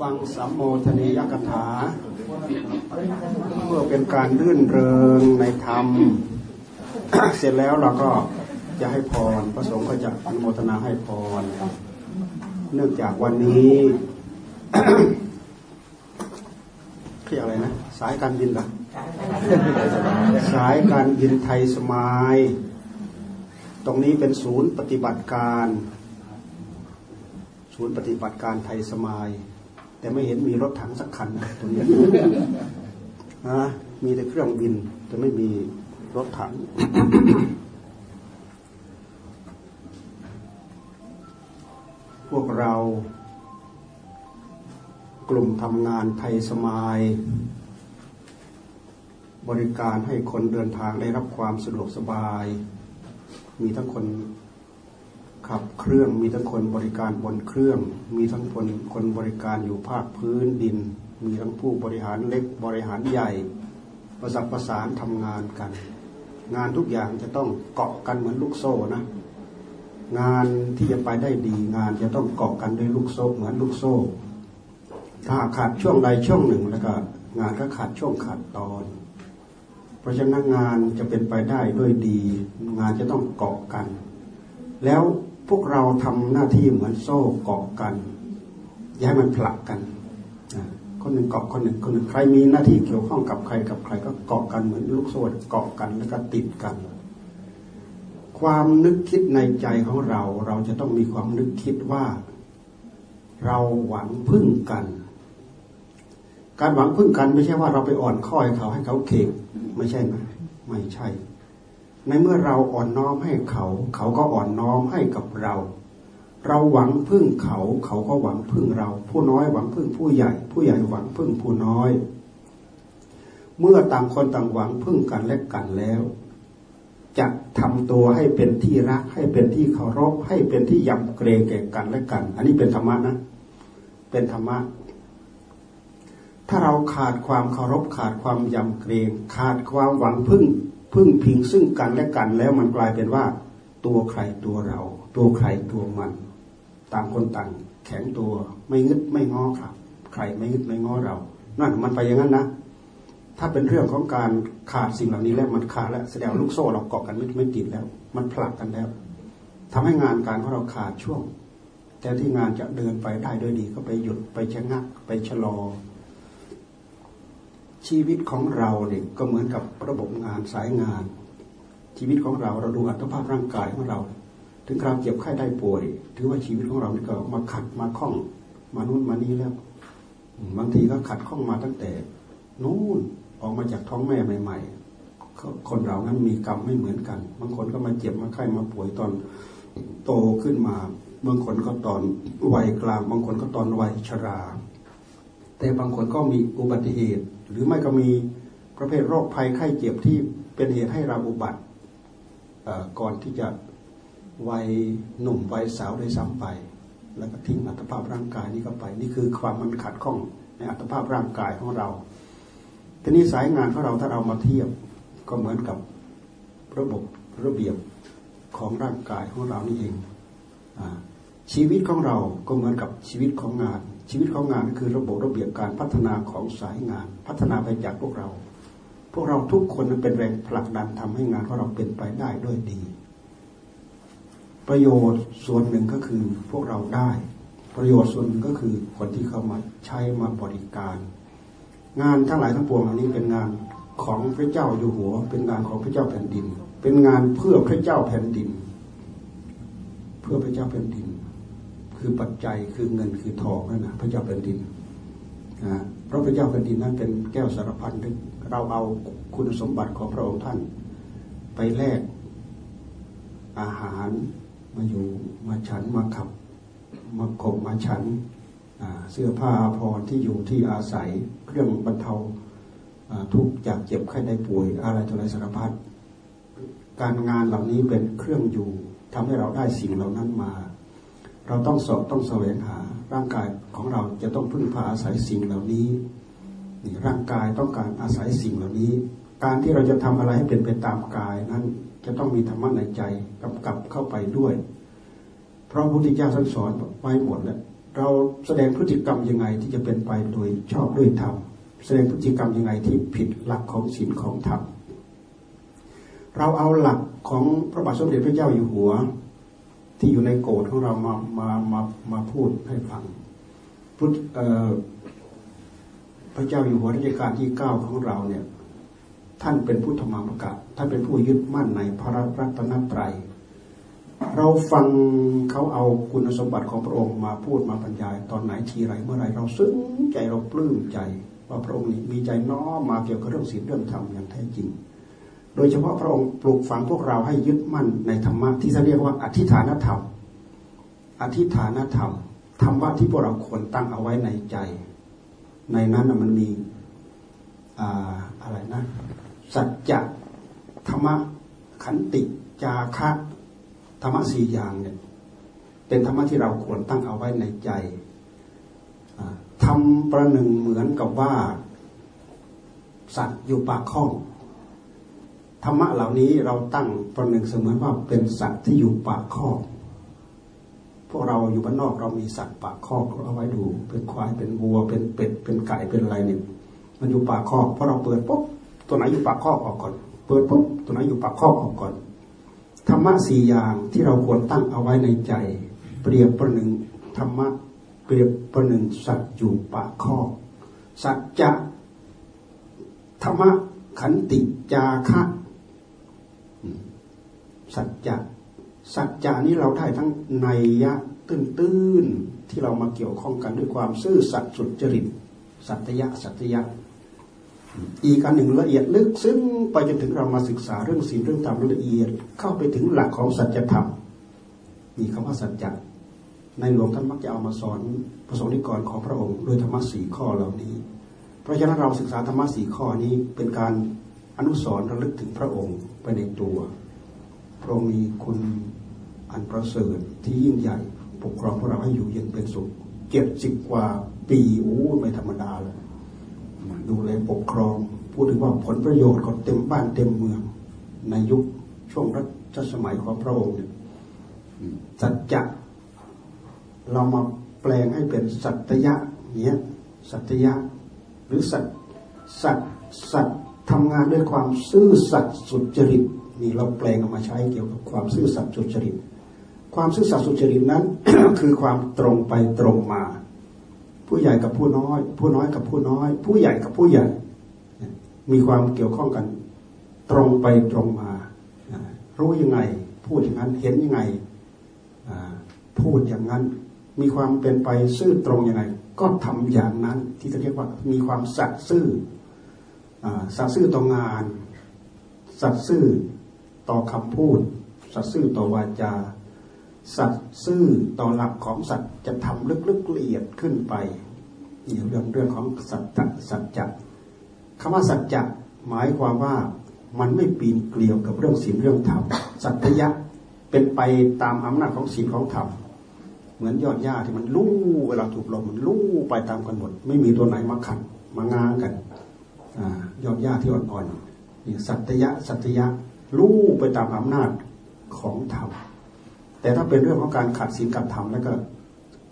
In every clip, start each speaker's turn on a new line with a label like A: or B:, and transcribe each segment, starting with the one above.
A: ฟังสัมโมทนียกถา เพื่อเป็นการรื่นเริงในธรรม เสร็จแล้วเราก็จะให้พร พระสงฆ์ก็จะอนุโมทนาให้พร เนื่องจากวันนี้เรียกอะไรนะ สายการบินเหรอสายการบินไทยสมาย ตรงนี้เป็นศูนย์ปฏิบัติการศูนย์ปฏิบัติการไทยสมาย แต่ไม่เห็นมีรถถังสักคันนะตรงนี้นะมีแต่เครื่องบิน แต่ไม่มีรถถัง พวกเรา กลุ่มทำงานไทยสมาย บริการให้คนเดินทางได้รับความสะดวกสบาย มีทั้งคน ขับเครื่องมีทั้งคนบริการบนเครื่อง มีทั้งคนคนบริการอยู่ภาคพื้นดิน มีทั้งผู้บริหารเล็กบริหารใหญ่ ประสานประสานทำงานกัน งานทุกอย่างจะต้องเกาะกันเหมือนลูกโซ่นะ งานที่จะไปได้ดีงานจะต้องเกาะกันด้วยลูกโซ่เหมือนลูกโซ่ ถ้าขาดช่วงใดช่วงหนึ่งแล้วก็งานก็ขาดช่วงขาดตอน เพราะฉะนั้นงานจะเป็นไปได้ด้วยดี งานจะต้องเกาะกัน แล้ว พวกเราทำหน้าที่เหมือนโซ่เกาะกัน อย่าให้มันผลักกันคนหนึ่งเกาะคนหนึ่งคนหนึ่งใครมีหน้าที่เกี่ยวข้องกับใครกับใคร ก็เกาะกันเหมือนลูกโซ่เกาะกันแล้วก็ติดกัน ความนึกคิดในใจของเรา เราจะต้องมีความนึกคิดว่า เราหวังพึ่งกัน การหวังพึ่งกันไม่ใช่ว่าเราไปอ่อนข้อยเขาให้เขาเข่งไม่ใช่นะไม่ใช่ ในเมื่อเราอ่อนน้อมให้เขา เขาก็อ่อนน้อมให้กับเรา เราหวังพึ่งเขา เขาก็หวังพึ่งเรา ผู้น้อยหวังพึ่งผู้ใหญ่ ผู้ใหญ่หวังพึ่งผู้น้อย เมื่อต่างคนต่างหวังพึ่งกันและกันแล้วจะทำตัวให้เป็นที่รักให้เป็นที่เคารพให้เป็นที่ยำเกรงแก่กันและกัน อันนี้เป็นธรรมะนะ เป็นธรรมะ ถ้าเราขาดความเคารพขาดความยำเกรง ขาดความหวังพึ่ง พึ่งพิงซึ่งกันและกันแล้วมันกลายเป็นว่า ตัวใครตัวเรา ตัวใครตัวมัน ต่างคนต่างแข็งตัวไม่งึดไม่งอครับ ใครไม่งึดไม่งอเรา นั่นมันไปอย่างนั้นนะ ถ้าเป็นเรื่องของการขาดสิ่งเหล่านี้แล้วมันขาดแล้วแสดงลูกโซ่เราเกาะกันไม่ไม่ติดแล้ว มันผลักกันแล้วทำให้งานการของเราขาดช่วง แต่ที่งานจะเดินไปได้ด้วยดีก็ไปหยุดไปชะงักไปชะลอ ชีวิตของเราเนี่ยก็เหมือนกับระบบงานสายงาน ชีวิตของเราเราดูอัตภาพร่างกายของเรา ถึงคราวเจ็บไข้ได้ป่วย ถือว่าชีวิตของเรานี่ก็มาขัดมาคล้องมานู่นมานี่แล้ว บางทีก็ขัดข้องมาตั้งแต่นู่นออกมาจากท้องแม่ใหม่ ๆ คนเรานั้นมีกรรมไม่เหมือนกัน บางคนก็มาเจ็บมาไข้มาป่วยตอนโตขึ้นมาบางคนก็ตอนวัยกลาง บางคนก็ตอนวัยชรา แต่บางคนก็มีอุบัติเหตุ หรือไม่ก็มีประเภทโรคภัยไข้เจ็บที่เป็นเหตุให้เราอุบัติก่อนที่จะวัยหนุ่มวัยสาวได้ซ้ำไป แล้วก็ทิ้งอัตภาพร่างกายนี้เข้าไป นี่คือความมันขัดข้องในอัตภาพร่างกายของเราทีนี้สายงานของเราถ้าเรามาเทียบก็เหมือนกับระบบระเบียบของร่างกายของเรานี่เองอชีวิตของเราก็เหมือนกับชีวิตของงาน ชีวิตของงานคือระบบระเบียบการพัฒนาของสายงาน พัฒนาไปจากพวกเรา พวกเราทุกคนเป็นแรงผลักดันทำให้งานของเราเป็นไปได้ด้วยดี ประโยชน์ส่วนหนึ่งก็คือพวกเราได้ ประโยชน์ส่วนหนึ่งก็คือคนที่เข้ามาใช้มาบริการ งานทั้งหลายทั้งปวงเหล่านี้เป็นงานของพระเจ้าอยู่หัว เป็นงานของพระเจ้าแผ่นดิน เป็นงานเพื่อพระเจ้าแผ่นดิน เพื่อพระเจ้าแผ่นดิน คือปัจจัยคือเงินคือทองนั่นนะพระเจ้าแผ่นดินนะเพราะพระเจ้าแผ่นดินนั้นเป็นแก้วสารพันเราเอาคุณสมบัติของพระองค์ท่าน ไปแลกอาหารมาอยู่มาฉันมาขับมาขบมาฉันเสื้อผ้าพรที่อยู่ที่อาศัยเครื่องบรรเทาทุกจากเจ็บไข้ได้ป่วยอะไรต่ออะไรสารพัดการงานเหล่านี้เป็นเครื่องอยู่ทำให้เราได้สิ่งเหล่านั้นมา เราต้องสอบต้องแสวงหา ร่างกายของเราจะต้องพึ่งพาอาศัยสิ่งเหล่านี้นี่ร่างกายต้องการอาศัยสิ่งเหล่านี้ การที่เราจะทำอะไรให้เป็นไปตามกายนั้นจะต้องมีธรรมะในใจกำกับเข้าไปด้วย เพราะพระพุทธเจ้าท่านสอนไว้หมดแล้วเราแสดงพฤติกรรมยังไงที่จะเป็นไปโดยชอบด้วยธรรมแสดงพฤติกรรมยังไงที่ผิดหลักของศีลของธรรมเราเอาหลักของพระบาทสมเด็จพระเจ้าอยู่หัว ที่อยู่ในโกรธของเรามามามามาพูดให้ฟังพุทธพระเจ้าอยู่หัวรัชกาลที่เก้าของเราเนี่ย ท่านเป็นผู้ธรรมกะท่านเป็นผู้ยึดมั่นในพระรัตนตรัยเราฟังเขาเอาคุณสมบัติของพระองค์มาพูดมาบรรยาย ตอนไหนทีไรเมื่อไรเราซึ้งใจเราปลื้มใจ ว่าพระองค์นี้มีใจน้อมมาเกี่ยวกับเรื่องศีลเรื่องธรรมอย่างแท้จริง โดยเฉพาะพระองค์ปลูกฝังพวกเราให้ยึดมั่นในธรรมะที่เขาเรียกว่า อธิฐานธรรม อธิฐานธรรมธรรมะที่พวกเราควรตั้งเอาไว้ในใจ ในนั้นมันมีอะไรนะ สัจจะธรรมะขันติจาคะธรรมะสี่อย่างเนี่ยเป็นธรรมะที่เราควรตั้งเอาไว้ในใจทำประหนึ่งเหมือนกับว่า สัตว์อยู่ปากข้อง ธรรมะเหล่านี้เราตั้งประหนึ่งเสมือนว่าเป็นสัตว์ที่อยู่ปากข้องพวกเราอยู่บ้านนอกเรามีสัตว์ปากคอกเอาไว้ดู เป็นควายเป็นวัวเป็นเป็ดเป็นไก่เป็นอะไรเนี่ยมันอยู่ปากคอกพอเราเปิดปุ๊บตัวไหนอยู่ปากคอกออกก่อน เปิดปุ๊บตัวไหนอยู่ปากคอกออกก่อนธรรมะสี่อย่างที่เราควรตั้งเอาไว้ในใจ เปรียบประหนึ่งธรรมะเปรียบประหนึ่งสัตว์อยู่ปากคอกสัจจะธรรมะขันติจาคะ สัจจะสัจจานี้เราได้ทั้งในยะตื้นๆที่เรามาเกี่ยวข้องกันด้วยความซื่อสัตย์สุจริต สัตยะสัตยะ อีกอันหนึ่งละเอียดลึกซึ้งไปจนถึงเรามาศึกษาเรื่องศีลเรื่องธรรมละเอียด เข้าไปถึงหลักของสัจธรรมมีคำว่าสัจจะในหลวงท่านมักจะเอามาสอนประสงค์นิกรของพระองค์โดยธรรมะสี่ข้อเหล่านี้ เพราะฉะนั้นเราศึกษาธรรมะสี่ข้อนี้เป็นการอนุสรณ์ระลึกถึงพระองค์ไปในตัว พระองค์มีคุณอันประเสริฐที่ยิ่งใหญ่ ปกครองพวกเราให้อยู่เย็นเป็นสุขเจ็ดสิบกว่าปีโอ้ไม่ธรรมดาเลยดูแลปกครอง พูดถึงว่าผลประโยชน์ก็เต็มบ้านเต็มเมือง ในยุคช่วงรัชสมัยของพระองค์เนี่ยสัจจะเรามาแปลงให้เป็นสัตยะเนี่ยสัตยะ หรือสัตสัตสัต ทำงานด้วยความซื่อสัตย์สุจริตนี่เราแปลงออกมาใช้เกี่ยวกับความซื่อสัตย์สุจริต ความซื่อสัตย์สุจริตนั้น คือความตรงไปตรงมา ผู้ใหญ่กับผู้น้อย ผู้น้อยกับผู้น้อย ผู้ใหญ่กับผู้ใหญ่ มีความเกี่ยวข้องกัน ตรงไปตรงมา รู้ยังไง พูดอย่างนั้นเห็นยังไงพูดอย่างนั้น มีความเป็นไปซื่อตรงยังไง ก็ทำอย่างนั้นที่เรียกว่ามีความสัตย์ซื่อ สัตย์ซื่อต่องาน สัตย์ซื่อต่อคำพูด สัตย์ซื่อต่อวาจา สัตว์ซื่อต่อหลักของสัตว์จะทำลึกๆละเอียดขึ้นไปเรื่องเรื่องของสัจจะสัจจะคำว่าสัจจะหมายความว่ามันไม่ปีนเกลียวกับเรื่องศีลเรื่องธรรมสัตยะเป็นไปตามอำนาจของศีลของธรรมเหมือนยอดหญ้าที่มันลู่เวลาถูกลมมันลู่ไปตามกันหมด ไม่มีตัวไหนมาขัดมางางกันอ ยอดหญ้าที่อ่อนๆนี่สัตยะสัตยะลู่ไปตามอำนาจของธรรมแต่ถ้าเป็นเรื่องของการขัดศีลกับธรรมแล้วก็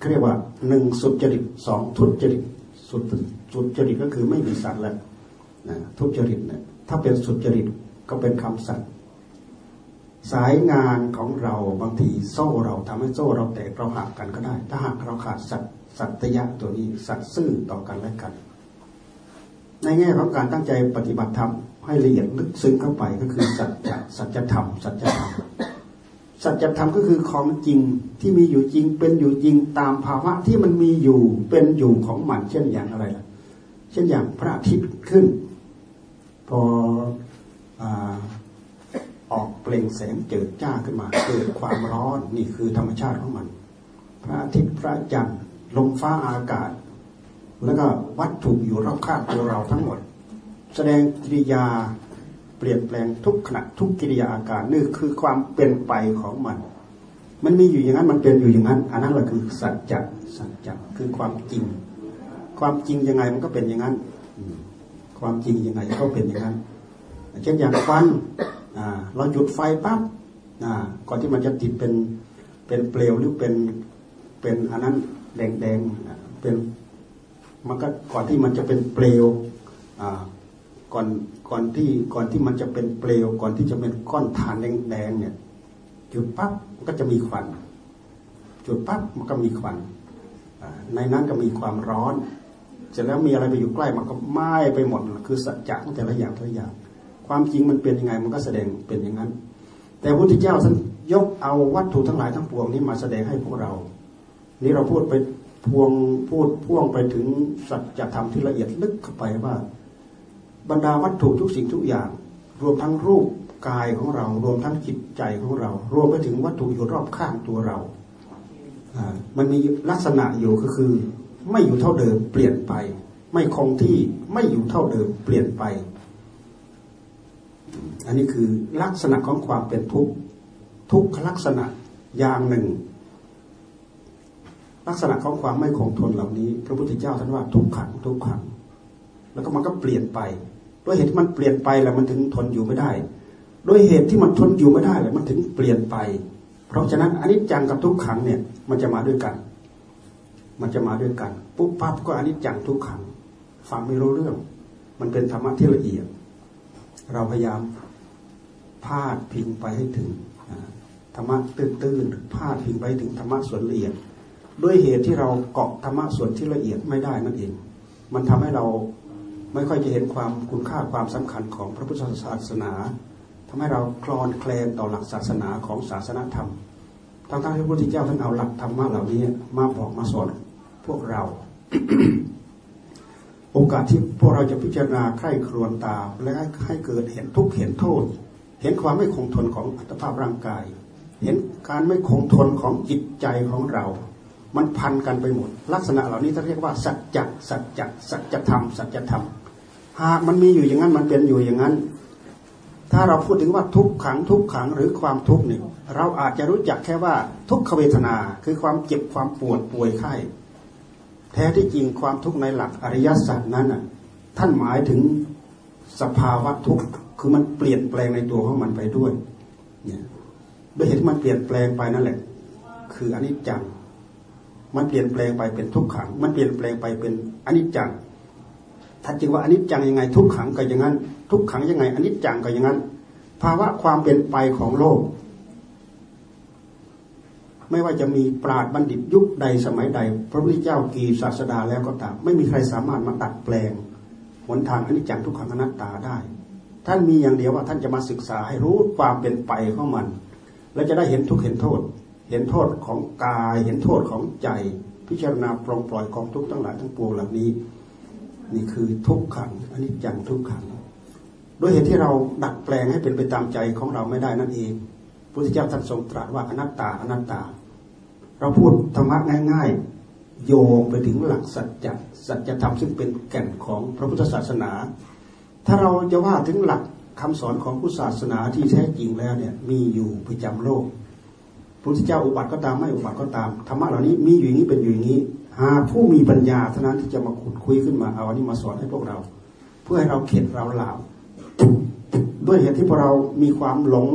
A: เรียกว่าหนึ่งสุจริตสองทุจริตสุสุจริตก็คือไม่มีสัตว์แล้วนะทุจริตเนี่ยถ้าเป็นสุจริตก็เป็นคำสัตว์สายงานของเราบางทีโซ่เราทำให้โซ่เราแตกเราหักกันก็ได้ ถ้าหากเราขาดสัตสัตยะตัวนี้สัตว์ซื่อต่อกันและกัน ในแง่ของการตั้งใจปฏิบัติธรรมให้ละเอียดลึกซึ้งเข้าไปก็คือสัจจะสัจธรรมสัจธรรมสัจธรรมก็คือของจริงที่มีอยู่จริงเป็นอยู่จริงตามภาวะที่มันมีอยู่เป็นอยู่ของมันเช่นอย่างอะไรล่ะ เช่นอย่างพระอาทิตย์ขึ้น พอออกเปล่งแสงเจิดจ้าขึ้นมาเกิดความร้อนนี่คือธรรมชาติของมัน พระอาทิตย์พระจันทร์ลมฟ้าอากาศ แล้วก็วัตถุอยู่รอบข้างตัวเราทั้งหมด แสดงกิริยาเปลี่ยนแปลงทุกขณะทุกกิริยาอาการนี่คือความเป็นไปของมัน มันมีอยู่อย่างนั้นมันเป็นอยู่อย่างนั้น อันนั้นแหละคือสัจจะสัจจะคือความจริง ความจริงยังไงมันก็เป็นอย่างนั้น ความจริงยังไงก็เป็นอย่างนั้นเช่นอย่างควันเราหยุดไฟปั๊บก่อนที่มันจะติดเป็นเป็นเปลวหรือเป็นเป็นอันนั้นแดงๆเป็น มันก็ก่อนที่มันจะเป็นเปลวก่อนก่อนที่ก่อนที่มันจะเป็นเปลว ก่อนที่จะเป็นก้อนถ่านแดงๆเนี่ยจุดปั๊บมันก็จะมีควัน จุดปั๊บมันก็มีควันในนั้นก็มีความร้อน เสร็จแล้วมีอะไรไปอยู่ใกล้มันก็ไหม้ไปหมด คือสัจจะแต่ละอย่างแต่ละอย่าง ความจริงมันเป็นยังไงมันก็แสดงเป็นอย่างนั้น แต่พระพุทธเจ้าท่านยกเอาวัตถุทั้งหลายทั้งปวงนี้มาแสดงให้พวกเรา นี่เราพูดไป พวงพูดพ่วงไปถึงสัจธรรมที่ละเอียดลึกเข้าไปว่า บรรดาวัตถุทุกสิ่งทุกอย่าง รวมทั้งรูปกายของเรา รวมทั้งจิตใจของเรา รวมไปถึงวัตถุอยู่รอบข้างตัวเรา มันมีลักษณะอยู่ก็คือ ไม่อยู่เท่าเดิมเปลี่ยนไป ไม่คงที่ไม่อยู่เท่าเดิมเปลี่ยนไป อันนี้คือลักษณะของความเป็นทุกข์ทุกขลักษณะอย่างหนึ่ง ลักษณะของความไม่คงทนเหล่านี้ พระพุทธเจ้าท่านว่าทุกขังทุกขัง แล้วก็มันก็เปลี่ยนไป ด้วยเหตุที่มันเปลี่ยนไปแล้วมันถึงทนอยู่ไม่ได้ ด้วยเหตุที่มันทนอยู่ไม่ได้แล้วมันถึงเปลี่ยนไป เพราะฉะนั้นอนิจจังกับทุกขังเนี่ยมันจะมาด้วยกัน มันจะมาด้วยกันปุ๊บปั๊บก็อนิจจังทุกขัง ฟังไม่รู้เรื่อง มันเป็นธรรมะที่ละเอียด เราพยายามพาดพิงไปให้ถึงธรรมะตื้นๆพาดพิงไปถึงธรรมะส่วนละเอียด ด้วยเหตุที่เราเกาะธรรมะส่วนที่ละเอียดไม่ได้นั่นเอง มันทำให้เราไม่ค่อยจะเห็นความคุณค่าความสำคัญของพระพุทธศาสนาทำให้เราคลอนแคลนต่อหลักศาสนาของศาสนาธรรมทั้งๆที่พระพุทธเจ้าท่านเอาหลักธรรมะเหล่านี้มาบอกมาสอนพวกเรา โอกาสที่พวกเราจะพิจารณาใคร่ครวญตามและให้เกิดเห็นทุกข์เห็นโทษ เห็นความไม่คงทนของอัตภาพร่างกาย เห็นการไม่คงทนของจิตใจของเรา มันพันกันไปหมด ลักษณะเหล่านี้ท่านเรียกว่าสัจจะสัจจะสัจธรรมสัจธรรมหากมันมีอยู่อย่างนั้นมันเป็นอยู่อย่างนั้น ถ้าเราพูดถึงว่าทุกขังทุกขังหรือความทุกข์เนี่ยเราอาจจะรู้จักแค่ว่าทุกขเวทนาคือความเจ็บความปวดป่วยไข้ แท้ที่จริงความทุกข์ในหลักอริยสัจนั้นน่ะท่านหมายถึงสภาวะทุกข์คือมันเปลี่ยนแปลงในตัวของมันไปด้วยเนี่ยด้วยเหตุที่มันเปลี่ยนแปลงไปนั่นแหละ คืออนิจจัง มันเปลี่ยนแปลงไปเป็นทุกขัง มันเปลี่ยนแปลงไปเป็นอนิจจังถ้าจึงว่าอนิจจังยังไง ทุกขังก็อย่างนั้น ทุกขังยังไงอนิจจังก็อย่างนั้น ภาวะความเป็นไปของโลก ไม่ว่าจะมีปราดบัณฑิตยุคใดสมัยใด พระพุทธเจ้ากี่ศาสดาแล้วก็ตาม ไม่มีใครสามารถมาตัดแปลงหนทางอนิจจังทุกขังอนัตตาได้ ท่านมีอย่างเดียวว่าท่านจะมาศึกษาให้รู้ความเป็นไปของมัน และจะได้เห็นทุกเห็นโทษ ห็นโทษของกาย เห็นโทษของใจ พิจารณาปรองปล่อยกองทุกข์ทั้งหลายทั้งปวงเหล่านี้ นี่คือทุกขังอันิจจังทุกขังด้วยเหตุที่เราดัดแปลงให้เป็นไปตามใจของเราไม่ได้นั่นเองพุทธเจ้าท่านทรงตรัสว่าอนัตตาอนัตตา เราพูดธรรมะง่าย ๆ โยงไปถึงหลักสัจจะสัจธรรมซึ่งเป็นแก่นของพระพุทธศาสนา ถ้าเราจะว่าถึงหลักคำสอนของพุทธศาสนาที่แท้จริงแล้วเนี่ยมีอยู่ประจำโลก พุทธเจ้าอุบัติก็ตามไม่อุบัติก็ตามธรรมะเหล่านี้มีอยู่อย่างนี้เป็นอยู่อย่างนี้ หาผู้มีปัญญาเท่านั้นที่จะมาขุดคุยขึ้นมาเอาอันนี้มาสอนให้พวกเรา เพื่อให้เราเข็ดเราหลาบด้วยเหตุที่พวกเรามีความหลง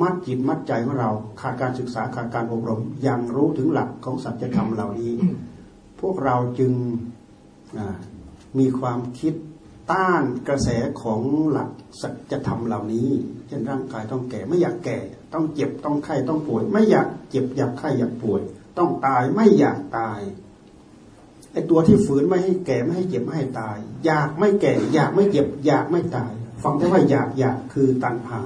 A: มัดจิตมัดใจของเรา ขาดการศึกษาขาดการอบรมยังรู้ถึงหลักของสัจธรรมเหล่านี้ พวกเราจึงมีความคิดต้านกระแสของหลักสัจธรรมเหล่านี้ ช่นร่างกายต้องแก่ไม่อยากแก่ ต้องเจ็บต้องไข้ต้องป่วย ไม่อยากเจ็บอยากไข้อยากป่วย ต้องตายไม่อยากตายไอตัวที่ฝืนไม่ให้แก่ไม่ให้เจ็บไม่ให้ตาย อยากไม่แก่ อยากไม่เจ็บ อยากไม่ตาย ฟังได้ว่าอยากอยากคือตัณหา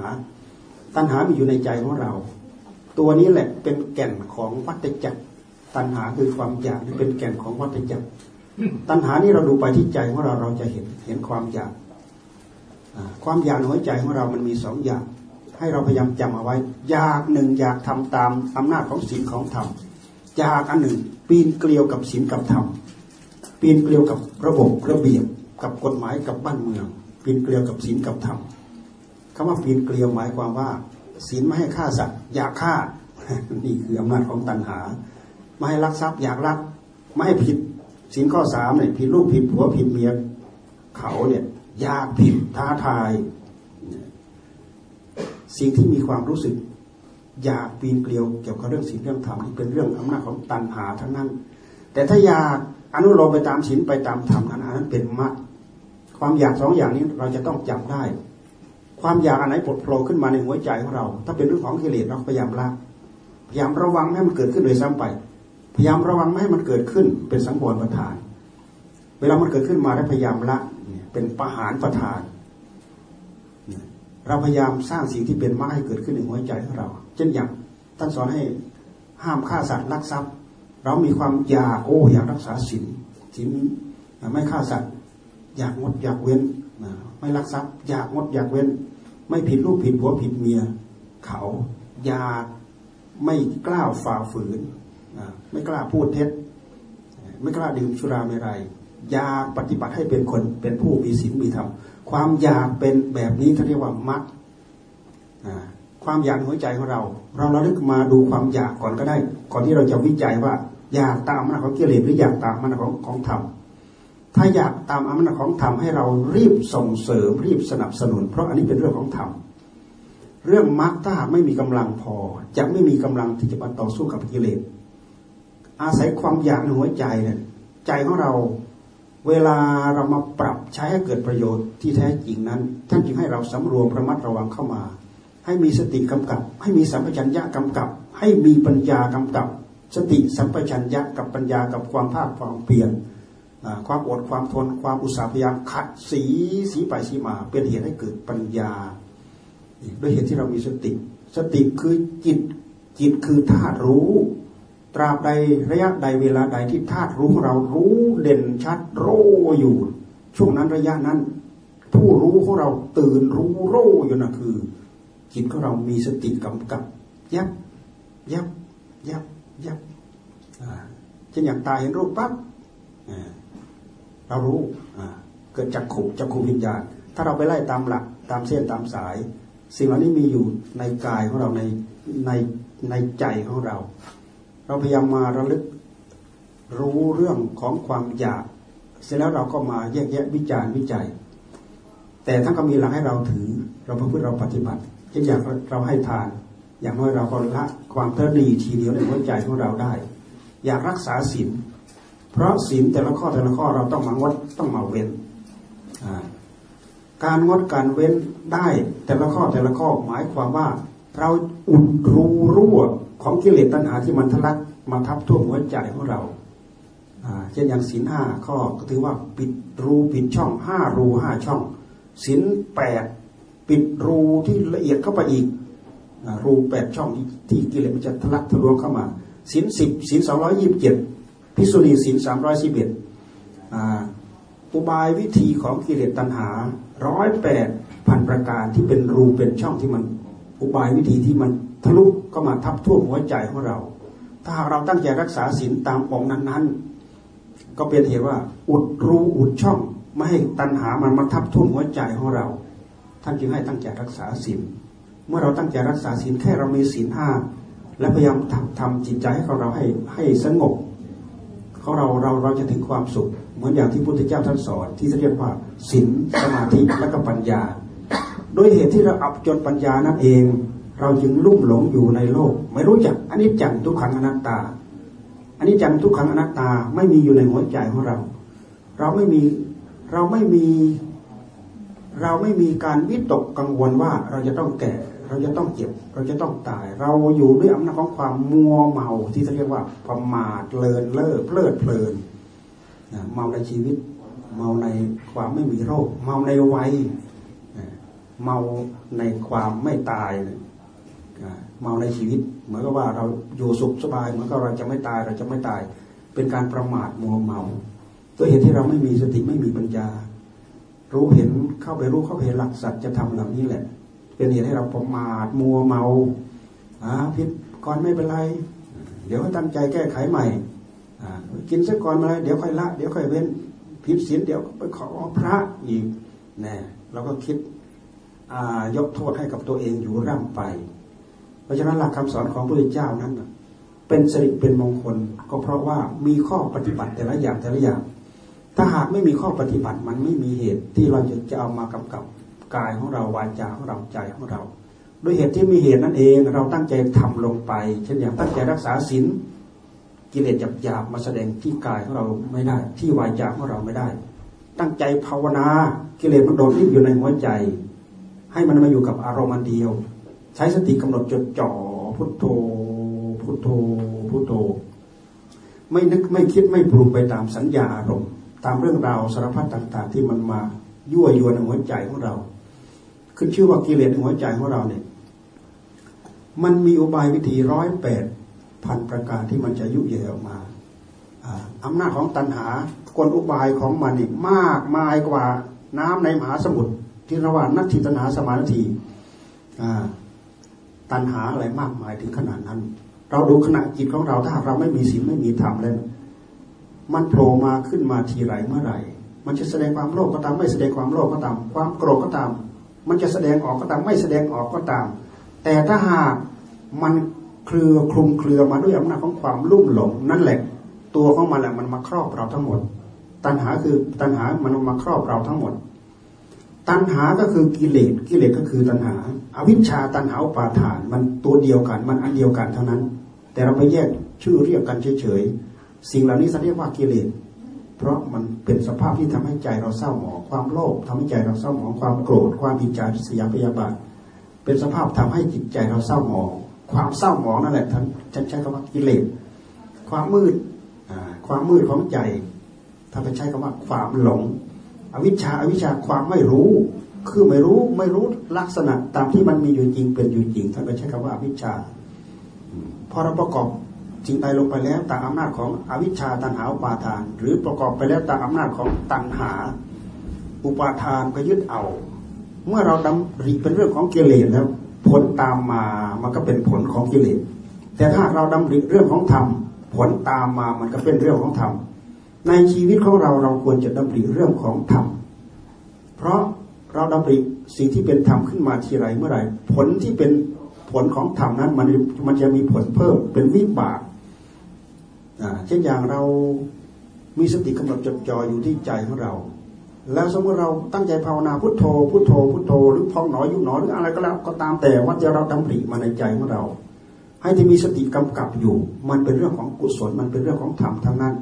A: ตัณหามีอยู่ในใจของเรา ตัวนี้แหละเป็นแก่นของวัฏจักร ตัณหาคือความอยากเป็นแก่นของวัฏจักร ตัณหานี่เราดูไปที่ใจของเราเราจะเห็นเห็นความอยาก ความอยากในหัวใจของเรามันมีสองอย่าง ให้เราพยายามจำเอาไว้ อยากหนึ่งอยากทำตามอำนาจของศีลของธรรมอยากอันหนึ่ง ปีนเกลียวกับศีลกับธรรมปีนเกลียวกับระบบระเบียบกับกฎหมายกับบ้านเมือง ปีนเกลียวกับศีลกับธรรมคำว่าปีนเกลียวหมายความว่าศีลไม่ให้ฆ่าสัตว์อยากฆ่านี่คืออำนาจของตัณหา ไม่ให้ลักทรัพย์อยากลัก ไม่ให้ผิดศีลข้อสามเนี่ยผิดลูกผิดผัวผิดเมียเขาเนี่ย อยากผิดท้าทาย สิ่งที่มีความรู้สึก อยากปีนเกลียวเกี่ยวกับเรื่องศีลเรื่องธรรมที่เป็นเรื่องอำนาจของตัณหาทั้งนั้น แต่ถ้าอยากอนุโลมไปตามศีลไปตามธรรมนั้นอันนั้นเป็นมรรคความอยากสองอย่างนี้เราจะต้องจำได้ ความอยากอันไหนปลดโผล่ขึ้นมาในหัวใจของเรา ถ้าเป็นเรื่องของกิเลสเราพยายามละพยายามระวังไม่ให้มันเกิดขึ้นโดยซ้ำไป พยายามระวังไม่ให้มันเกิดขึ้นเป็นสังวรประทาน เวลามันเกิดขึ้นมาแล้พยายามละ เป็นประหารประทาน เราพยายามสร้างสิ่งที่เป็นมรรคให้เกิดขึ้นในหัวใจของเรา เช่นอย่างท่านสอนให้ห้ามฆ่าสัตว์ลักทรัพย์ เรามีความอยากโอ้อยากรักษาศีลศีลไม่ฆ่าสัตว์อยากงดอยากเว้นไม่ลักทรัพย์ อยากงดอยากเว้น ไม่ผิดลูกผิดผัวผิดเมีย เขาอยากไม่กล้าฝ่าฝืน ไม่กล้าพูดเท็จ ไม่กล้าดื่มชุราเมรัย อยากปฏิบัติให้เป็นคนเป็นผู้มีศีลมีธรรมความอยากเป็นแบบนี้เขาเรียกว่ามัดความอยากหัวใจของเรา เราเราลึกมาดูความอยากก่อนก็ได้ ก่อนที่เราจะวิจัยว่า อยากตามอำนาจของกิเลสหรืออยากตามอำนาจของของธรรมถ้าอยากตามอำนาจของธรรมให้เรารีบส่งเสริมรีบสนับสนุน เพราะอันนี้เป็นเรื่องของธรรมเรื่องมรรคถ้าไม่มีกำลังพอ จะไม่มีกำลังที่จะมาต่อสู้กับกิเลสอาศัยความอยากในหัวใจเนี่ยใจของเรา เวลาเรามาปรับใช้ให้เกิดประโยชน์ที่แท้จริงนั้น ท่านจึงให้เราสำรวมระมัดระวังเข้ามา ให้มีสติกำกับ ให้มีสัมปชัญญะกำกับ ให้มีปัญญากำกับ สติสัมปชัญญะกับปัญญากับความภาคความเปลี่ยนความอดความทน ความอุตสาหพยายามขัดสีสีไปสีมา เป็นเหตุให้เกิดปัญญาด้วยเหตุที่เรามีสติ สติคือจิตจิตคือธาตุรู้ ตราบใดระยะใดเวลาใดที่ธาตุรู้เรารู้เด่นชัดโรอยู่ ช่วงนั้นระยะนั้น ผู้รู้ของเราตื่นรู้โรอยู่นะคือ จิตของเรามีสติกำกับ ยับยับยับยับเช่นอย่างตาเห็นรูปปั๊บเรารู้เกิดจากขุจากขุวิญญาณ ถ้าเราไปไล่ตามหลักตามเส้นตามสาย สิ่งเหล่านี้มีอยู่ในกายของเราในในในใจของเรา เราพยายามมาระลึกรู้เรื่องของความอยาก เสร็จแล้วเราก็มาแยกแยะวิจารณ์วิจัย แต่ท่านก็มีหลักให้เราถือ เราเพื่อเราปฏิบัติเช่นอย่างเราให้ทาน อย่างน้อยเราก็ละความเทดีทีเดียวในหัวใจของเราได้ อยากรักษาศีลเพราะศีลแต่ละข้อแต่ละข้อเราต้องมางดต้องมาเว้นการงดการเว้นได้แต่ละข้อแต่ละข้อหมายความว่า เราอุดรูรั่ว ของกิเลสตัณหาที่มันทะลักมาทับท่วมหัวใจของเราเช่นอย่างศีลห้าข้อก็ถือว่าปิดรูปิดช่องห้ารูห้าช่องศีลแปดปิดรูที่ละเอียดเข้าไปอีกรูแปดช่องที่กิเลสมันจะทะลักทะลวงเข้ามาศีลสิบศีลสองร้อยยี่สิบเจ็ดพิสุนีศีลสามร้อยสิบเอ็ดอุบายวิธีของกิเลสตัณหาร้อยแปดพันประการที่เป็นรูเป็นช่องที่มันอุบายวิธีที่มัน ทะลุก็มาทับท่วมหัวใจของเรา ถ้าหากเราตั้งใจรักษาศีลตามองนั้นๆ ก็เป็นเหตุว่าอุดรูอุดช่องไม่ให้ตัณหามันมาทับท่วมหัวใจของเรา ท่านจึงให้ตั้งใจรักษาศีลเมื่อเราตั้งใจรักษาศีลแค่เรามีศีลห้าและพยายามทำทำจิตใจให้ของเราให้ให้สงบของเราเราเราจะถึงความสุข เหมือนอย่างที่พุทธเจ้าท่านสอน ที่เรียกว่าศีลสมาธิและก็ปัญญา โดยเหตุที่เราอับจนปัญญานั่นเอง เราจึงลุ่มหลงอยู่ในโลก ไม่รู้จักอันนี้จังทุกขังอนัตตาอันนี้จังทุกขังอนัตตาไม่มีอยู่ในหัวใจของเรา เราไม่มีเราไม่มี เราไม่มีการวิตกกังวลว่าเราจะต้องแก่ เราจะต้องเจ็บ เราจะต้องตาย เราอยู่ด้วยอำนาจของความมัวเมาที่เรียกว่าประมาทเลินเล่อเพลิดเพลินเมาในชีวิต เมาในความไม่มีโรค เมาในวัยเมาในความไม่ตายเเมาในชีวิต เหมือนกับว่าเราอยู่สุขสบาย เหมือนกับเราจะไม่ตายเราจะไม่ตาย เป็นการประมาทมัวเมาด้วเหตุที่เราไม่มีสติไม่มีปัญญา รู้เห็นเข้าไปรู้เข้าไปเห็นหลักสัจธรรมเหล่านี้แหละ เป็นเหตุให้เราประมาทมัวเมาอ่าพิษก่อนไม่เป็นไร เดี๋ยวตั้งใจแก้ไขใหม่กินสักก่อนมาเลยเดี๋ยวค่อยละ เดี๋ยวค่อยเว้นผิดศีลเดี๋ยวไปขอพระอีกแน่เราก็คิดยกโทษให้กับตัวเองอยู่ร่ำไป เพราะฉะนั้นหลักคำสอนของพระพุทธเจ้านั้นเป็นสิริเป็นมงคล ก็เพราะว่ามีข้อปฏิบัติแต่ละอย่างแต่ละอย่าง ถ้าหากไม่มีข้อปฏิบัติมันไม่มีเหตุที่เราจะจะเอามากำกับกายของเราวาจาของเราใจของเราด้วยเหตุที่มีเหตุนั่นเองเราตั้งใจทำลงไป เช่นอย่างตั้งใจรักษาศีลกิเลสหยาบๆมาแสดงที่กายของเราไม่ได้ ที่วายจาของเราไม่ได้ ตั้งใจภาวนากิเลสมันโดดนิ่งอยู่ในหัวใจ ให้มันมาอยู่กับอารมณ์อันเดียว ใช้สติกำหนดจดจ่อพุทโธพุทโธพุทโธ ไม่นึกไม่คิดไม่ปรุงไปตามสัญญาอารมณ์ตามเรื่องราวสารพัดต่าง ๆ ที่มันมายั่วยวนในหัวใจของเรา ขึ้นชื่อว่ากิเลสในหัวใจของเราเนี่ย มันมีอุบายวิธีร้อยแปดพันประการที่มันจะยุเยออกมาอำนาจของตัณหากลอุบายของมันนี่มากมายกว่าน้ำในมหาสมุทรที่ระหว่างนัตถิตัณหาสมาธิอ่า ตัณหาอะไรมากมายถึงขนาดนั้น เราดูขณะจิตของเราถ้าเราไม่มีศีลไม่มีธรรมแล้ว มันโผล่มาขึ้นมาทีไรเมื่อไหร่ มันจะแสดงความโลภก็ตามไม่แสดงความโลภก็ตาม ความโกรธก็ตาม มันจะแสดงออกก็ตามไม่แสดงออกก็ตาม แต่ถ้าหากมันเคลือคลุมเครือมาด้วยอำนาจของความลุ่มหลงนั่นแหละ ตัวของมันแหละมันมาครอบเราทั้งหมด ตัณหาคือตัณหามันมาครอบเราทั้งหมด ตัณหาก็คือกิเลสกิเลสก็คือตัณหาอาวิชชาตัณหาอุปาทาน มันตัวเดียวกันมันอันเดียวกันเท่านั้น แต่เราไปแยกชื่อเรียกกันเฉยๆสิ่งเหล่านี้เรียกว่ากิเลสเพราะมันเป็นสภาพที่ทำให้ใจเราเศร้าหมองความโลภทำให้ใจเราเศร้าหมองความโกรธ ความอิจฉาทิษยาพยาบาทเป็นสภาพทำให้จิตใจเราเศร้าหมองความเศร้าหมองนั่นแหละท่านฉันใช้คำว่ากิเลสความมืดความมืดของใจถ้าไปใช้คำว่าความหลง วิชชาอวิชชาความไม่รู้ คือไม่รู้ไม่รู้ลักษณะตามที่มันมีอยู่จริงเป็นอยู่จริงท่านไปใช้คำว่าอวิชชาพอเราประกอบจริงใดลงไปแล้วตามอำนาจของอวิชชาตันหาอุปาทาน หรือประกอบไปแล้วตามอำนาจของตันหา อุปาทานก็ยึดเอา เมื่อเราดำริเป็นเรื่องของกิเลสแล้วผลตามมามันก็เป็นผลของกิเลสแต่ถ้าเราดำริเรื่องของธรรมผลตามมามันก็เป็นเรื่องของธรรม ในชีวิตของเราเราควรจะดำริเรื่องของธรรม เพราะเราดำริสิ่งที่เป็นธรรมขึ้นมาทีไรเมื่อไหร่ ผลที่เป็นผลของธรรมนั้นมันมันจะมีผลเพิ่มเป็นวิบากเช่นอย่างเรามีสติกำหนดจดจ่ออยู่ที่ใจของเรา แล้วสมมติเราตั้งใจภาวนาพุทโธพุทโธพุทโธหรือพองหนอยุบหนอหรืออะไรก็แล้วก็ตามแต่ว่าจะเราดำริมาในใจของเรา ให้ที่มีสติกำกับอยู่ มันเป็นเรื่องของกุศลมันเป็นเรื่องของธรรมทั้งนั้น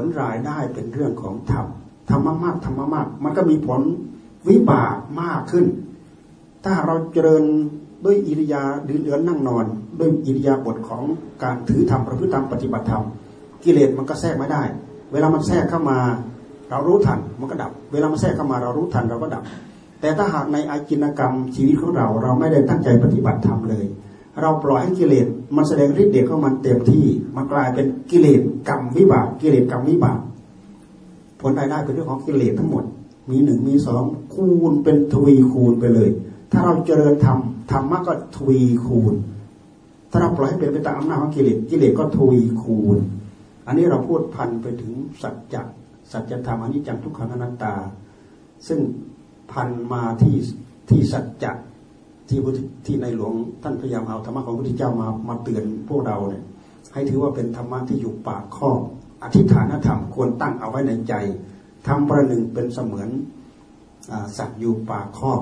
A: ลรายได้เป็นเรื่องของธรรมธรรมมากธรรมมาก มันก็มีผลวิบากมากขึ้น ถ้าเราเจริญด้วยอิริยาดืนเดือนนั่งนอน ด้วยอิริยาบถของการถือธรรมประพฤติธรรมปฏิบัติธรรมกิเลสมันก็แทรกไม่ได้ เวลามันแทรกเข้ามา เรารู้ทันมันก็ดับ เวลามันแทรกเข้ามาเรารู้ทันเราก็ดับ แต่ถ้าหากในอาจินกรรมชีวิตของเรา เราไม่ได้ตั้งใจปฏิบัติธรรมเลย เราปล่อยให้กิเลสมันแสดงฤทธิ์เดชของมันเต็มที่ มันกลายเป็นกิเลสกรรมวิบากกิเลสกรรมวิบากผลรายได้เป็นเรื่องของกิเลสทั้งหมด มีหนึ่งมีสองคูณเป็นทวีคูณไปเลย ถ้าเราเจริญธรรมธรรมะก็ทวีคูณ ถ้าเราปล่อยให้เป็นไปตามอำนาจของกิเลสกิเลสก็ทวีคูณ อันนี้เราพูดพันไปถึงสัจจะสัจธรรมอนิจจังทุกขังอนัตตา ซึ่งพันมาที่ที่สัจจะ ที่ที่ในหลวงท่านพยายามเอาธรรมะของพระพุทธเจ้ามามาเตือนพวกเราเนี่ยให้ถือว่าเป็นธรรมะที่อยู่ปากข้ออธิฐานธรรมควรตั้งเอาไว้ในใจทำประหนึ่งเป็นเสมือนสัตว์อยู่ปากข้อ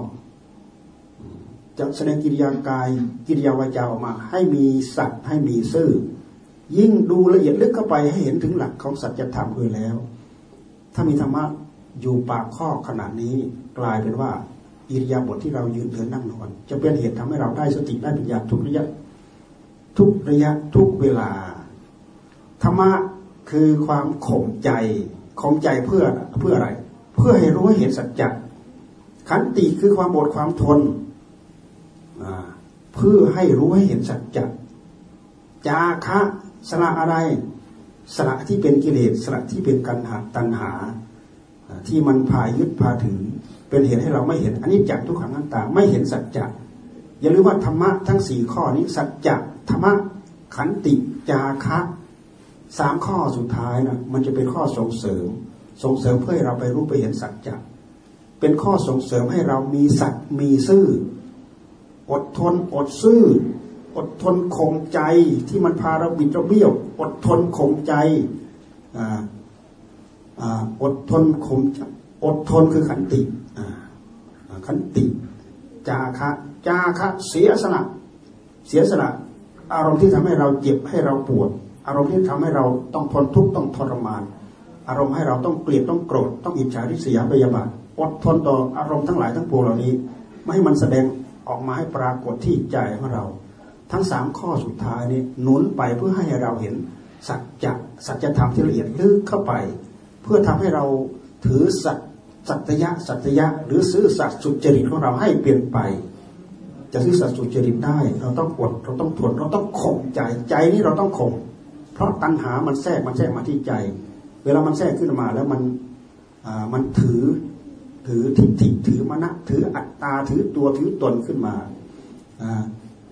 A: จะแสดงกิริยากายกิริยาวาจาออกมา ให้มีสัตว์ให้มีซื่อยิ่งดูละเอียดลึกเข้าไปให้เห็นถึงหลักของสัจธรรมเลยแล้ว ถ้ามีธรรมะอยู่ปากข้อขนาดนี้กลายเป็นว่า อิริยาบถทที่เรายืนเดินนั่งนอน จะเป็นเหตุทำให้เราได้สติได้ปัญญาทุกระยะ ทุกระยะทุกเวลาธรรมะคือความข่มใจข่มใจเพื่อเพื่ออะไร เพื่อให้รู้เห็นสัจจะขันติคือความอดความทนเพื่อให้รู้ให้เห็นสัจจะจาคะสละอะไร สละที่เป็นกิเลสสละที่เป็นกันหาตัณหา ที่มันพายึดพาถือ เป็นเหตุให้เราไม่เห็นอันนี้จักทุกขังนันตาไม่เห็นสัจจะอย่าลืมว่าธรรมะทั้งสี่ข้อนี้สัจจะธรรมะขันติจาคะสามข้อสุดท้ายนะมันจะเป็นข้อส่งเสริม ส่งเสริมเพื่อให้เราไปรู้ไปเห็นสัจจะเป็นข้อส่งเสริมให้เรามีสัตว์มีซื่อ อดทนอดซื่อ อดทนข่มใจที่มันพาเราบิดเราเบี้ยว อดทนข่มใจอดทนข่มอดทนคือขันติ ขันติ จาคะ จาคะเสียสละเสียสละ อารมณ์ที่ทำให้เราเจ็บให้เราปวด อารมณ์ที่ทำให้เราต้องทนทุกข์ต้องทรมาน อารมณ์ให้เราต้องเกลียดต้องโกรธต้องอิจฉาริษยาพยาบาทอดทนต่ออารมณ์ทั้งหลายทั้งปวงเหล่านี้ ไม่ให้มันแสดงออกมาให้ปรากฏที่ใจของเรา ทั้งสามข้อสุดท้ายนี้หนุนไปเพื่อให้เราเห็นสัจจะสัจธรรมที่ละเอียดลึกเข้าไป เพื่อทำให้เราถือสัจ สัตยะสัตยะ หรือซื้อสัตสุจริตของเราให้เปลี่ยนไป จะซื้อสัตสุจริตได้ เราต้องอดเราต้องทนเราต้องข่มใจใจนี้เราต้องข่มเพราะตัณหามันแทรกมันแทรกมาที่ใจ เวลามันแทรกขึ้นมาแล้วมันมันถือถือทิฏฐิถือมณะถืออัตตาถือตัวถือตนขึ้นมา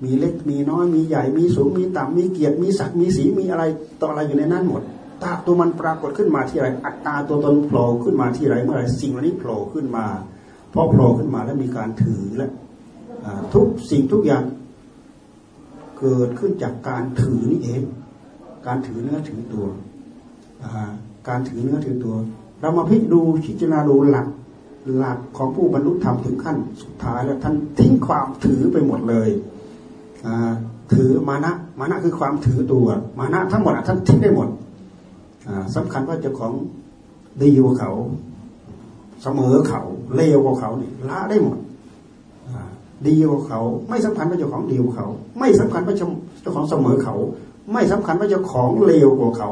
A: มีเล็กมีน้อยมีใหญ่มีสูงมีต่ำมีเกียรติมีศักดิ์มีสีมีอะไรต่ออะไรอยู่ในนั้นหมด ตาตัวมันปรากฏขึ้นมาที่ไร อัตตาตัวตนโผล่ขึ้นมาที่ไรเมื่อไรสิ่งเหล่านี้โผล่ขึ้นมาพอโผล่ขึ้นมาแล้วมีการถือและทุกสิ่งทุกอย่างเกิดขึ้นจากการถือนี่เอง การถือเนื้อถือตัวการถือเนื้อถือตัว เรามาพิจดูพิจารณาดูหลักหลักของผู้บรรลุธรรมถึงขั้นสุดท้ายแล้วท่านทิ้งความถือไปหมดเลยถือมานะมานะคือความถือตัว มานะทั้งหมดท่านทิ้งได้หมด สำคัญว่าเจ้าของดีกว่าเขา เสมอเขาเลวกว่าเขานี่ละได้หมดดีกว่าเขา ไม่สำคัญว่าเจ้าของดีกว่าเขา ไม่สำคัญว่าเจ้าของเสมอเขา ไม่สำคัญว่าเจ้าของเลวกว่าเขา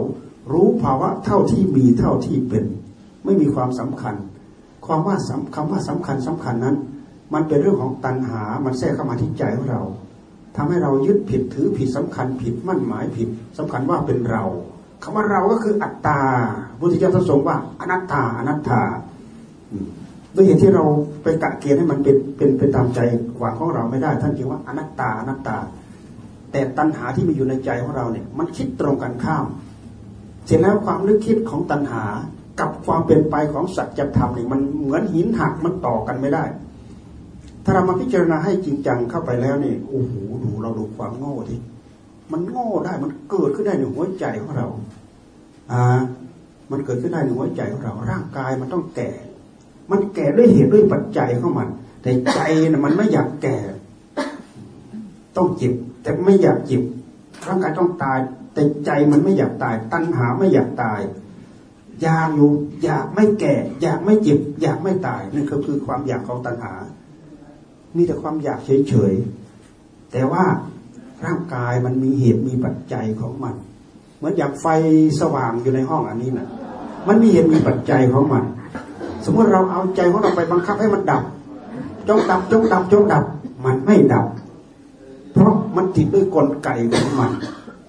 A: รู้ภาวะเท่าที่มีเท่าที่เป็น ไม่มีความสำคัญ ความว่าคำว่าสำคัญสำคัญนั้น มันเป็นเรื่องของตัณหา มันแทรกเข้ามาที่ใจของเราทำให้เรายึดผิดถือผิดสำคัญผิดมั่นหมายผิดสำคัญว่าเป็นเรา คำว่าเราก็คืออัตตาพุทธเจ้าทรงว่าอนัตตาอนัตตาด้วยเหตุที่เราไปกะเกณฑ์ให้มันเป็นเป็นไปตามใจหวังของเราไม่ได้ ท่านจึงว่าอนัตตาอนัตตา แต่ตัณหาที่มีอยู่ในใจของเราเนี่ย มันคิดตรงกันข้าม เสร็จแล้วความนึกคิดของตัณหากับความเป็นไปของสัจธรรมเนี่ยมันเหมือนหินหักมันต่อกันไม่ได้ ถ้าเรามาพิจารณาให้จริงจังเข้าไปแล้วเนี่ยโอ้โหดูเราดูความโง่ที่ มันโง่ได้มันเกิดขึ้นได้ในหัวใจของเราอ่ามันเกิดขึ้นได้ในหัวใจของเรา ร่างกายมันต้องแก่ มันแก่ด้วยเหตุด้วยปัจจัยของมัน แต่ใจน่ะมันไม่อยากแก่ ต้องจิบแต่ไม่อยากจิบร่างกายต้องตาย แต่ใจมันไม่อยากตาย ตัณหาไม่อยากตายอยากอยู่อยากไม่แก่ อยากไม่เจ็บ อยากไม่ตายนั่นก็คือความอยากของตัณหา มีแต่ความอยากเฉยๆแต่ว่า ร่างกายมันมีเหตุมีปัจจัยของมัน เหมือนอย่างไฟสว่างอยู่ในห้องอันนี้นะมันมีเหตุมีปัจจัยของมัน สมมติเราเอาใจของเราไปบังคับให้มันดับ จงดับจงดับจงดับ มันไม่ดับ เพราะมันติดด้วยกลไกของมัน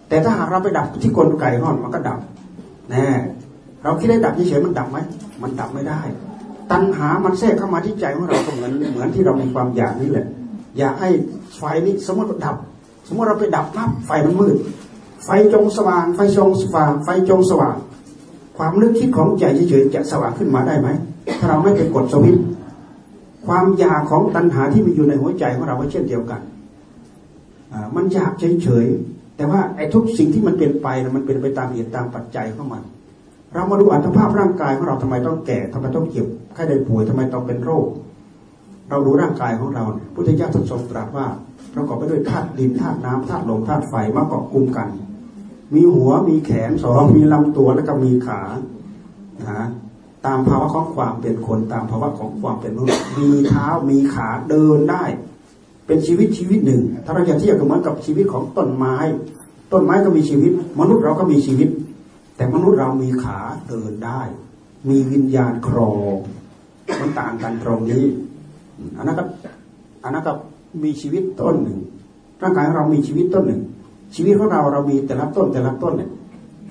A: แต่ถ้าหากเราไปดับที่กลไกของมันมันก็ดับแน่เราคิดได้ดับเฉยๆมันดับไหมมันดับไม่ได้ ตัณหามันแทรกเข้ามาที่ใจของเราก็เหมือนเหมือนที่เรามีความอยากนี่แหละ อยากให้ไฟนี้สมมติดับ สมมติเราไปดับปั๊บไฟมันมืด ไฟจงสว่าง ไฟจงสว่าง ไฟจงสว่าง ความนึกคิดของใจเฉยๆจะสว่างขึ้นมาได้ไหมถ้าเราไม่ไปกดสวิตความอยากของตัณหาที่มีอยู่ในหัวใจของเราก็เช่นเดียวกันมันอยากเฉยๆแต่ว่าไอ้ทุกสิ่งที่มันเป็นไปนะมันเป็นไปตามเหตุตามปัจจัยของมัน เรามาดูอัตภาพร่างกายของเราทำไมต้องแก่ทำไมต้องเจ็บไข้ได้ป่วยทำไมต้องเป็นโรค เราดูร่างกายของเราพุทธเจ้าทรงตรัสว่าประกอบไปด้วยธาตุดินธาตุน้ำธาตุลมธาตุไฟมาเกาะกลุ่มกัน มีหัวมีแขนสองมีลำตัวแล้วก็มีขานะตามภาวะของความเป็นคนตามภาวะของความเป็นมนุษย์มีเท้ามีขาเดินได้ เป็นชีวิตชีวิตหนึ่ง ถ้าเราจะเทียบกับเหมือนกับชีวิตของต้นไม้ ต้นไม้ก็มีชีวิต มนุษย์เราก็มีชีวิต แต่มนุษย์เรามีขาเดินได้ มีวิญญาณครองมันต่างกันตรงนี้ อันนั้นก็อันนั้นก็มีชีวิตต้นหนึ่ง ร่างกายเรามีชีวิตต้นหนึ่ง ชีวิตของเราเรามีแต่ละต้นแต่ละต้นเนี่ย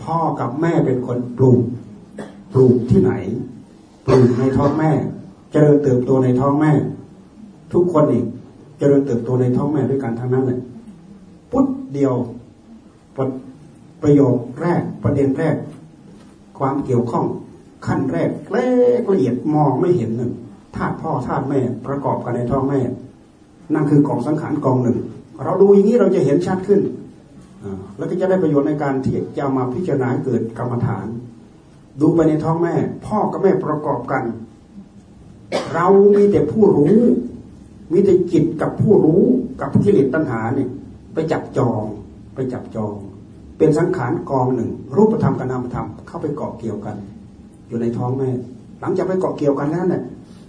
A: พ่อกับแม่เป็นคนปลูกปลูกที่ไหนปลูกในท้องแม่ เจริญเติบโตในท้องแม่ ทุกคนอีกเจริญเติบโตในท้องแม่ด้วยกันทั้งนั้นเลยปุ๊บเดียวประโยคแรกประเด็นแรก ความเกี่ยวข้องขั้นแรกเล็กละเอียดมองไม่เห็นหนึ่ง ธาตุพ่อธาตุแม่ประกอบกันในท้องแม่ นั่นคือกองสังขารกองหนึ่ง เราดูอย่างนี้เราจะเห็นชัดขึ้น แล้วก็จะได้ประโยชน์ในการที่จะมาพิจารณาเกิดกรรมฐาน ดูไปในท้องแม่ พ่อกับแม่ประกอบกัน เรามีแต่ผู้รู้ มีแต่จิตกับผู้รู้กับกิเลสตัณหาเนี่ยไปจับจองไปจับจอง เป็นสังขารกองหนึ่ง รูปธรรมกับนามธรรมเข้าไปเกาะเกี่ยวกัน อยู่ในท้องแม่ หลังจากไปเกาะเกี่ยวกันแล้วเนี่ย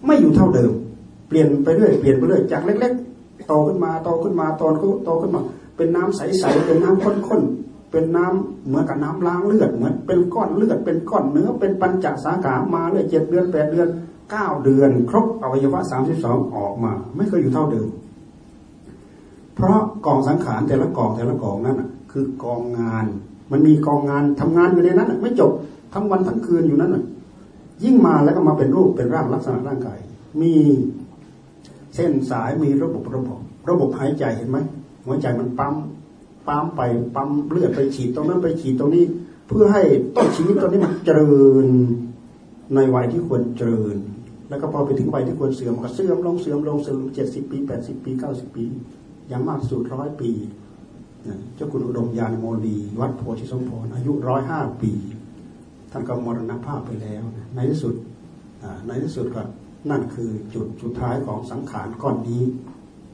A: ไม่อยู่เท่าเดิม เปลี่ยนไปเรื่อยเปลี่ยนไปเรื่อยจากเล็กๆโตขึ้นมาโตขึ้นมาตขึ้นโตขึ้นมา เป็นน้ำใสๆเป็นน้ำข้นๆเป็นน้ำเหมือนกับน้ำล้างเลือดเหมือนเป็นก้อนเลือด เป็นก้อนเนื้อเป็นปัญจสาขามาเลยเจ็ดเดือนแปดเดือนเก้าเดือน ครบอวัยวะสามสิบสองออกมา ไม่เคยอยู่เท่าเดิม เพราะกองสังขารแต่ละกองแต่ละกองนั้นคือกองงาน มันมีกองงานทำงานอยู่ในนั้นไม่จบทั้งวันทั้งคืนอยู่นั้น ยิ่งมาแล้วก็มาเป็นรูปเป็นร่างลักษณะร่างกาย มีเส้นสายมีระบบระบบ ระบบหายใจเห็นไหมหัวใจมันปั๊มปั๊มไปปั๊มเลือดไปฉีดตรงนั้นไปฉีดตรงนี้ เพื่อให้ต้นชีวิตตรงนี้มันเจริญในวัยที่ควรเจริญ แล้วก็พอไปถึงวัยที่ควรเสื่อมก็เสื่อมลงเสื่อมลงเสื่อมเจ็ดสิบปีแปดสิบปีเก้าสิบปีอย่างมากสุดร้อยปีเจ้าคุณอุดมยานโมลีวัดโพธิสมพรอายุร้อยห้าปีานก็มรณภาพไปแล้ว ในที่สุดในที่สุดก็นั่นคือจุดสุดท้ายของสังขารก้อนนี้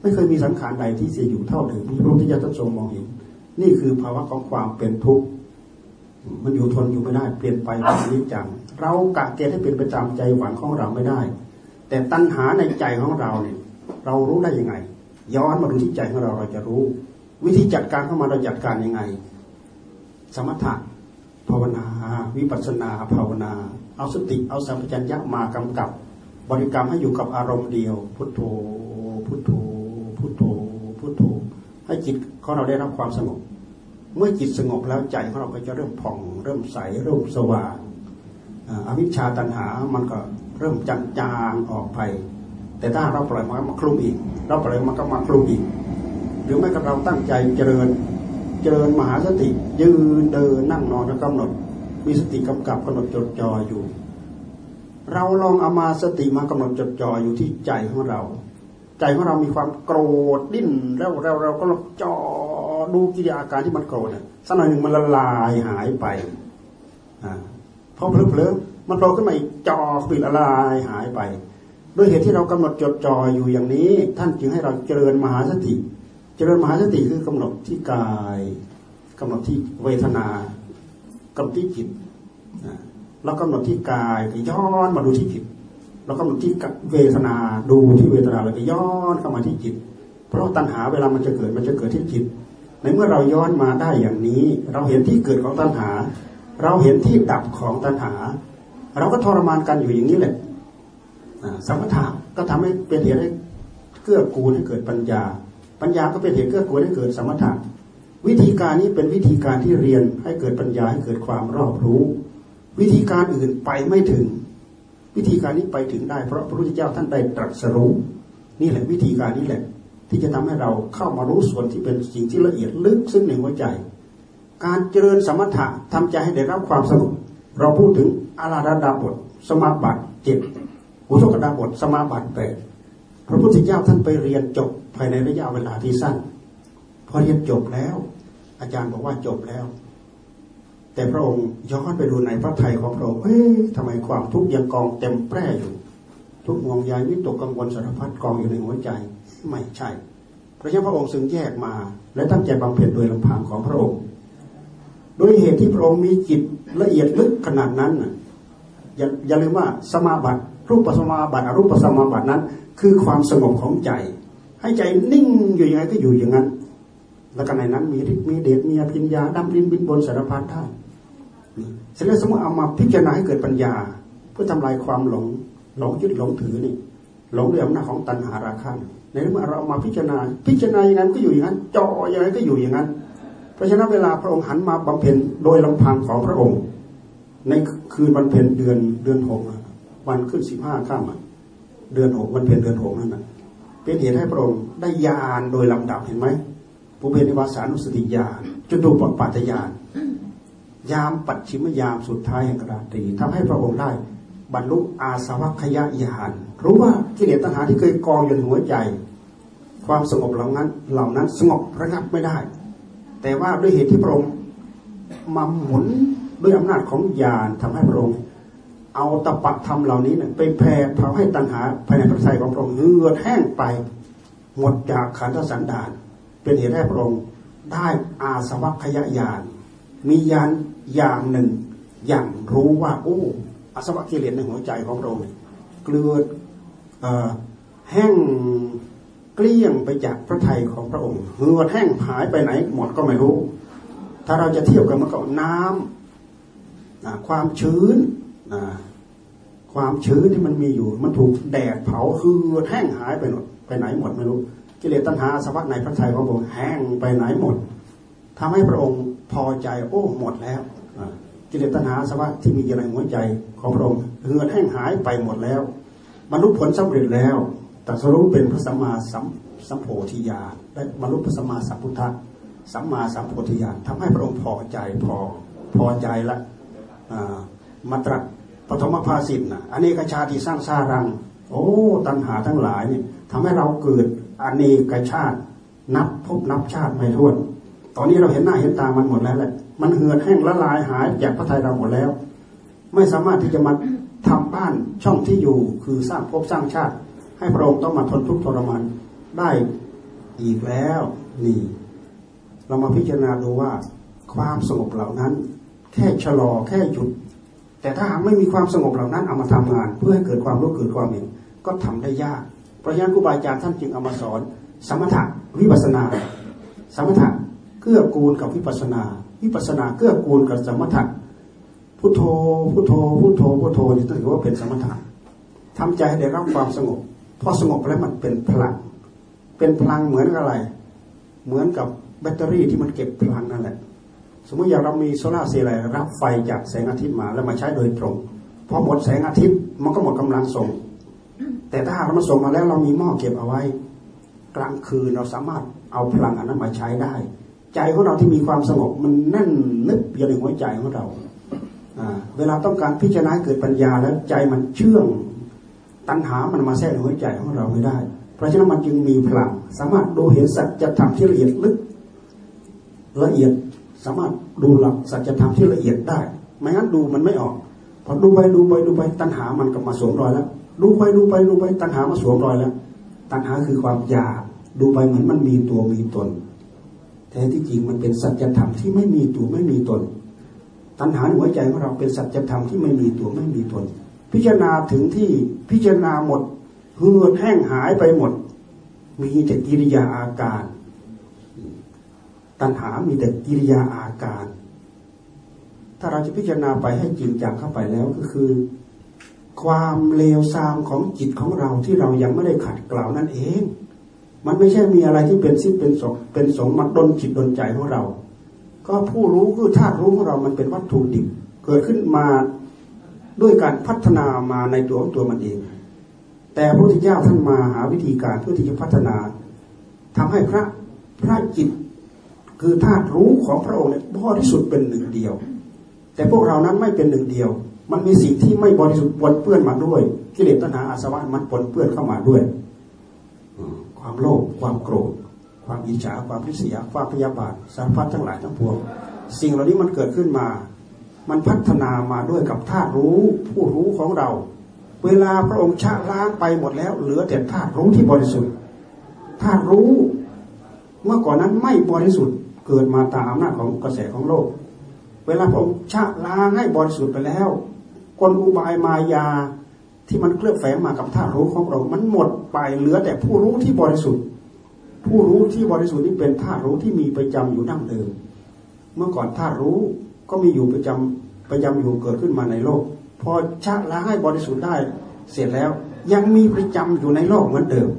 A: ไม่เคยมีสังขารใดที่จะอยู่เท่าเดิมที่พระพุทธเจ้าทรงมองเห็น นี่คือภาวะของความเป็นทุกข์มันอยู่ทนอยู่ไม่ได้เปลี่ยนไปแบบนี้จัง เรากะเกณฑ์ให้เป็นประจำใจหวังของเราไม่ได้ แต่ตัณหาในใจของเราเนี่ยเรารู้ได้ยังไง ย้อนมาดูที่ใจของเราเราจะรู้ วิธีจัดการเข้ามาเราจัดการยังไง สมถะ ภาวนา วิปัสนาภาวนา เอาสติเอาสัมปชัญญะมากำกับ บริกรรมให้อยู่กับอารมณ์เดียว พุทโธพุทโธพุทโธพุทโธให้จิตของเราได้รับความสงบ เมื่อจิตสงบแล้วใจของเราก็จะเริ่มผ่อง เริ่มใสเริ่มสว่างอวิชชาตัณหามันก็เริ่มจางจางออกไป แต่ถ้าเราปล่อยมันมาคลุมอีก เราปล่อยมันก็มาคลุมอีก หรือไม่ก็เราตั้งใจเจริญ เจริญมหาสติ ยืนเดินนั่งนอนแล้วกำหนด มีสติกำกับกำหนดจดจ่ออยู่ เราลองเอามาสติมากำหนดจดจ่ออยู่ที่ใจของเรา ใจของเรามีความโกรธดิ้นแล้วเราเราก็จ่อดูกิริยาการที่มันโกรธสักหน่อยหนึ่งมันละลายหายไปอพอเพลิๆมันโผล่ขึ้นมาอีกจ่อปิดละลายหายไป ด้วยเหตุที่เรากำหนดจดจ่ออยู่อย่างนี้ ท่านจึงให้เราเจริญมหาสติ เจริญมหาสติคือกำหนดที่กายกำหนดที่เวทนากำหนดที่จิตเรากำหนดที่กายก็ย้อนมาดูที่จิตเรากำหนดที่เวทนาดูที่เวทนาแล้วก็ย้อนเข้ามาที่จิต เพราะตัณหาเวลามันจะเกิดมันจะเกิดที่จิต ในเมื่อเราย้อนมาได้อย่างนี้ เราเห็นที่เกิดของตัณหา เราเห็นที่ดับของตัณหา เราก็ทรมานกันอยู่อย่างนี้แหละสมถะก็ทำให้เป็นเหตุให้เกื้อกูลให้เกิดปัญญา ปัญญาก็เป็นเหตุเกื้อกูลให้เกิดสมถะวิธีการนี้เป็นวิธีการที่เรียนให้เกิดปัญญาให้เกิดความรอบรู้ วิธีการอื่นไปไม่ถึง วิธีการนี้ไปถึงได้เพราะพระพุทธเจ้าท่านได้ตรัสรู้ นี่แหละวิธีการนี้แหละ ที่จะทำให้เราเข้ามารู้ส่วนที่เป็นสิ่งที่ละเอียดลึกซึ้งในหัวใจ การเจริญสมถะทำใจให้ได้รับความสงบเราพูดถึงอาราดาบท สมาบัติเจ็ดอุทกดาบท สมาบัติแปด พระพุทธเจ้าท่านไปเรียนจบภายในระยะเวลาที่สั้นพอเรียนจบแล้ว อาจารย์บอกว่าจบแล้ว แต่พระองค์ย้อนไปดูในพระทัยของพระองค์เฮ้ยทำไมความทุกข์ยังกองเต็มแปร่อยู่ ทุกงวงใยวิตกกังวลสารพัดกองอยู่ในหัวใจไม่ใช่เพราะฉะนั้นพระองค์จึงแยกมา และตั้งใจบำเพ็ญโดยลำพังของพระองค์โดยเหตุที่พระองค์มีจิตละเอียดลึกขนาดนั้นอย่าอย่าลืมว่าสมาบัติ รูปสมาบัติอรูปสมาบัตินั้น คือความสงบของใจ ให้ใจนิ่งอยู่ยังไงก็อยู่อย่างนั้น แล้วก็ในนั้นมีฤทธิ์มีเดชมีอภิญญาดำรินบินบนสารพัดท่าเสร็จแล้วสมมติเอามาพิจารณาให้เกิดปัญญา เพื่อทำลายความหลงหลงยึดหลงถือนี่หลงด้วยอำนาจของตัณหาราคะในเมื่อเราเอามาพิจารณา พิจารณาอย่างนั้นก็อยู่อย่างนั้นจ่ออย่างนั้นก็อยู่อย่างนั้น เพราะฉะนั้นเวลาพระองค์หันมาบำเพ็ญโดยลำพังของพระองค์ ในคืนวันเพ็ญเดือนเดือนหก วันขึ้นสิบห้าข้ามเดือนหกวันเพ็ญเดือนหกนั่นนะเป็นเหตุให้พระองค์ได้ญาณโดยลำดับเห็นไหมผู้เป็นวาสานุสติญาณจนดูปปัตญาณยามปัจฉิมยามสุดท้ายแห่งกราตรีทำให้พระองค์ได้ บรรลุอาสวัคยญาณรู้ว่ากิเลสตัณหาที่เคยกองอยู่ในหัวใจ ความสงบเหล่านั้นเหล่านั้นสงบระงับไม่ได้ แต่ว่าด้วยเหตุที่พระองค์มาหมุนด้วยอำนาจของญาณทำให้พระองค์ เอาตะปักธรรมเหล่านี้เนี่ยไปแผ่เผาให้ตัณหาภายในพระทัยของพระองค์เหือดแห้งไป หมดจากขันธสันดาน เป็นเหตุให้พระองค์ได้อาสวัคยญาณมียานอย่างหนึ่ง อย่างรู้ว่าโอ้อาสวะกิเลสในหัวใจของเราเนี่ยเกลือแห้งเกลี้ยงไปจากพระทัยของพระองค์เหือดแห้งหายไปไหนหมดก็ไม่รู้ ถ้าเราจะเทียบกันมันก็น้ำความชื้น ความชื้นที่มันมีอยู่ มันถูกแดดเผาเหือแห้งหายไปหมดไปไหนหมดไม่รู้กิเลสตัณหาสวัสดในพระทัยของพระองค์แห้งไปไหนหมดทำให้พระองค์พอใจโอ้หมดแล้วกิเลสตัณหาสวัสดที่มีอยู่ในหัวใจของพระองค์เหือดแห้งหายไปหมดแล้วบรรลุผลสำเร็จแล้วตัสรุปเป็นพระสัมมาสัมสัมโพธิญาณและบรรลุพระสัมมาสัมพุทธะสัมมาสัมโพธิญาณทำให้พระองค์พอใจพอพอใจละ มาตรัสปฐมภาสิทธ์นะอันนี้กชาติสร้างสารัง โอ้ ตัณหาทั้งหลายเนี่ยทำให้เราเกิดอันนี้กชาติ นับพบนับชาติไม่ถ้วน ตอนนี้เราเห็นหน้าเห็นตามันหมดแล้วแหละ มันเหือดแห้งละลายหายจากพระทัยเราหมดแล้ว ไม่สามารถที่จะมาทำบ้านช่องที่อยู่คือสร้างภพสร้างชาติ ให้พระองค์ต้องมาทนทุกข์ทรมานได้อีกแล้วนี่ เรามาพิจารณาดูว่าความสงบเหล่านั้น แค่ชะลอแค่หยุด แต่ถ้าหากไม่มีความสงบเหล่านั้นเอามาทำงาน เพื่อให้เกิดความรู้เกิดความเห็นก็ทำได้ยาก เพราะฉะนั้นครูบาอาจารย์ท่านจึงเอามาสอน สมถะวิปัสนา สมถะเกื้อกูลกับวิปัสนา วิปัสนาเกื้อกูลกับสมถะพุทโธพุทโธพุทโธพุทโธนี่ถือว่าเป็นสมถะทำใจให้ได้รับความสงบพอสงบแล้วมันเป็นพลัง เป็นพลังเหมือนกับอะไร เหมือนกับแบตเตอรี่ที่มันเก็บพลังนั่นแหละ สมมติอย่างเรามีโซลาร์เซลล์รับไฟจากแสงอาทิตย์มาแล้วมาใช้โดยตรงพอหมดแสงอาทิตย์มันก็หมดกำลังส่ง แต่ถ้าเรามาส่งมาแล้วเรามีหม้อเก็บเอาไว้ กลางคืนเราสามารถเอาพลังอันนั้นมาใช้ได้ ใจของเราที่มีความสงบมันแน่นนึกอยู่ในหัวใจของเราเวลาต้องการพิจารณาเกิดปัญญาแล้วใจมันเชื่องตัณหามันมาแทรกในหัวใจของเราไม่ได้ เพราะฉะนั้นมันจึงมีพลัง สามารถดูเห็นสัจธรรมที่ละเอียดลึกละเอียด สามารถดูหลักสัจธรรมที่ละเอียดได้ ไม่งั้นดูมันไม่ออกพอดูไปดูไปดูไปตัณหามันก็มาสวมรอยแล้ว ดูไปดูไปดูไปตัณหามาสวมรอยแล้ว ตัณหาคือความอยากดูไปเหมือนมันมีตัวมีตนแท้ที่จริงมันเป็นสัจธรรมที่ไม่มีตัวไม่มีตน ตัณหาหัวใจของเราเป็นสัจธรรมที่ไม่มีตัวไม่มีตน พิจารณาถึงที่พิจารณาหมดเหือดแห้งหายไปหมด มีแต่กิริยาอาการ ตัณหามีแต่กิริยาอาการ ถ้าเราจะพิจารณาไปให้จริงจังเข้าไปแล้วก็คือ ความเลวทรามของจิตของเราที่เรายังไม่ได้ขัดกล่าวนั่นเอง มันไม่ใช่มีอะไรที่เป็นซิเป็นสงเป็นสงมาดนจิตดนใจของเรา ก็ผู้รู้คือธาตุรู้ของเรามันเป็นวัตถุดิบเกิดขึ้นมาด้วยการพัฒนามาในตัวของตัวมันเอง แต่พระพุทธเจ้าท่านมาหาวิธีการเพื่อที่จะพัฒนาทำให้พระพระจิต คือธาตุรู้ของพระองค์เนี่ยบริสุทธิ์เป็นหนึ่งเดียว แต่พวกเรานั้นไม่เป็นหนึ่งเดียว มันมีสิ่งที่ไม่บริสุทธิ์ปนเปื้อนมาด้วยกิเลสตัณหาอาสวะมันปนเปื้อนเข้ามาด้วย ความโลภความโกรธ ความอิจฉาความริษยาความพยาบาทสารพัดทั้งหลายทั้งปวง สิ่งเหล่านี้มันเกิดขึ้นมา มันพัฒนามาด้วยกับธาตุรู้ผู้รู้ของเรา เวลาพระองค์ชะล้างไปหมดแล้ว เหลือแต่ธาตุรู้ที่บริสุทธิ์ธาตุรู้เมื่อก่อนนั้นไม่บริสุทธิ์ เกิดมาตามอำนาจของกระแสของโลก เวลาพระองค์ชะล้างให้บริสุทธิ์ไปแล้ว กลอุบายมายาที่มันเคลือบแฝงมากับธาตุรู้ของเรา มันหมดไปเหลือแต่ผู้รู้ที่บริสุทธิ์ ผู้รู้ที่บริสุทธิ์นี้เป็นธาตุรู้ที่มีประจำอยู่ดั้งเดิม เมื่อก่อนธาตุรู้ก็มีอยู่ประจำประจำอยู่เกิดขึ้นมาในโลก พอชะล้างให้บริสุทธิ์ได้ เสร็จแล้วยังมีประจำอยู่ในโลกเหมือนเดิม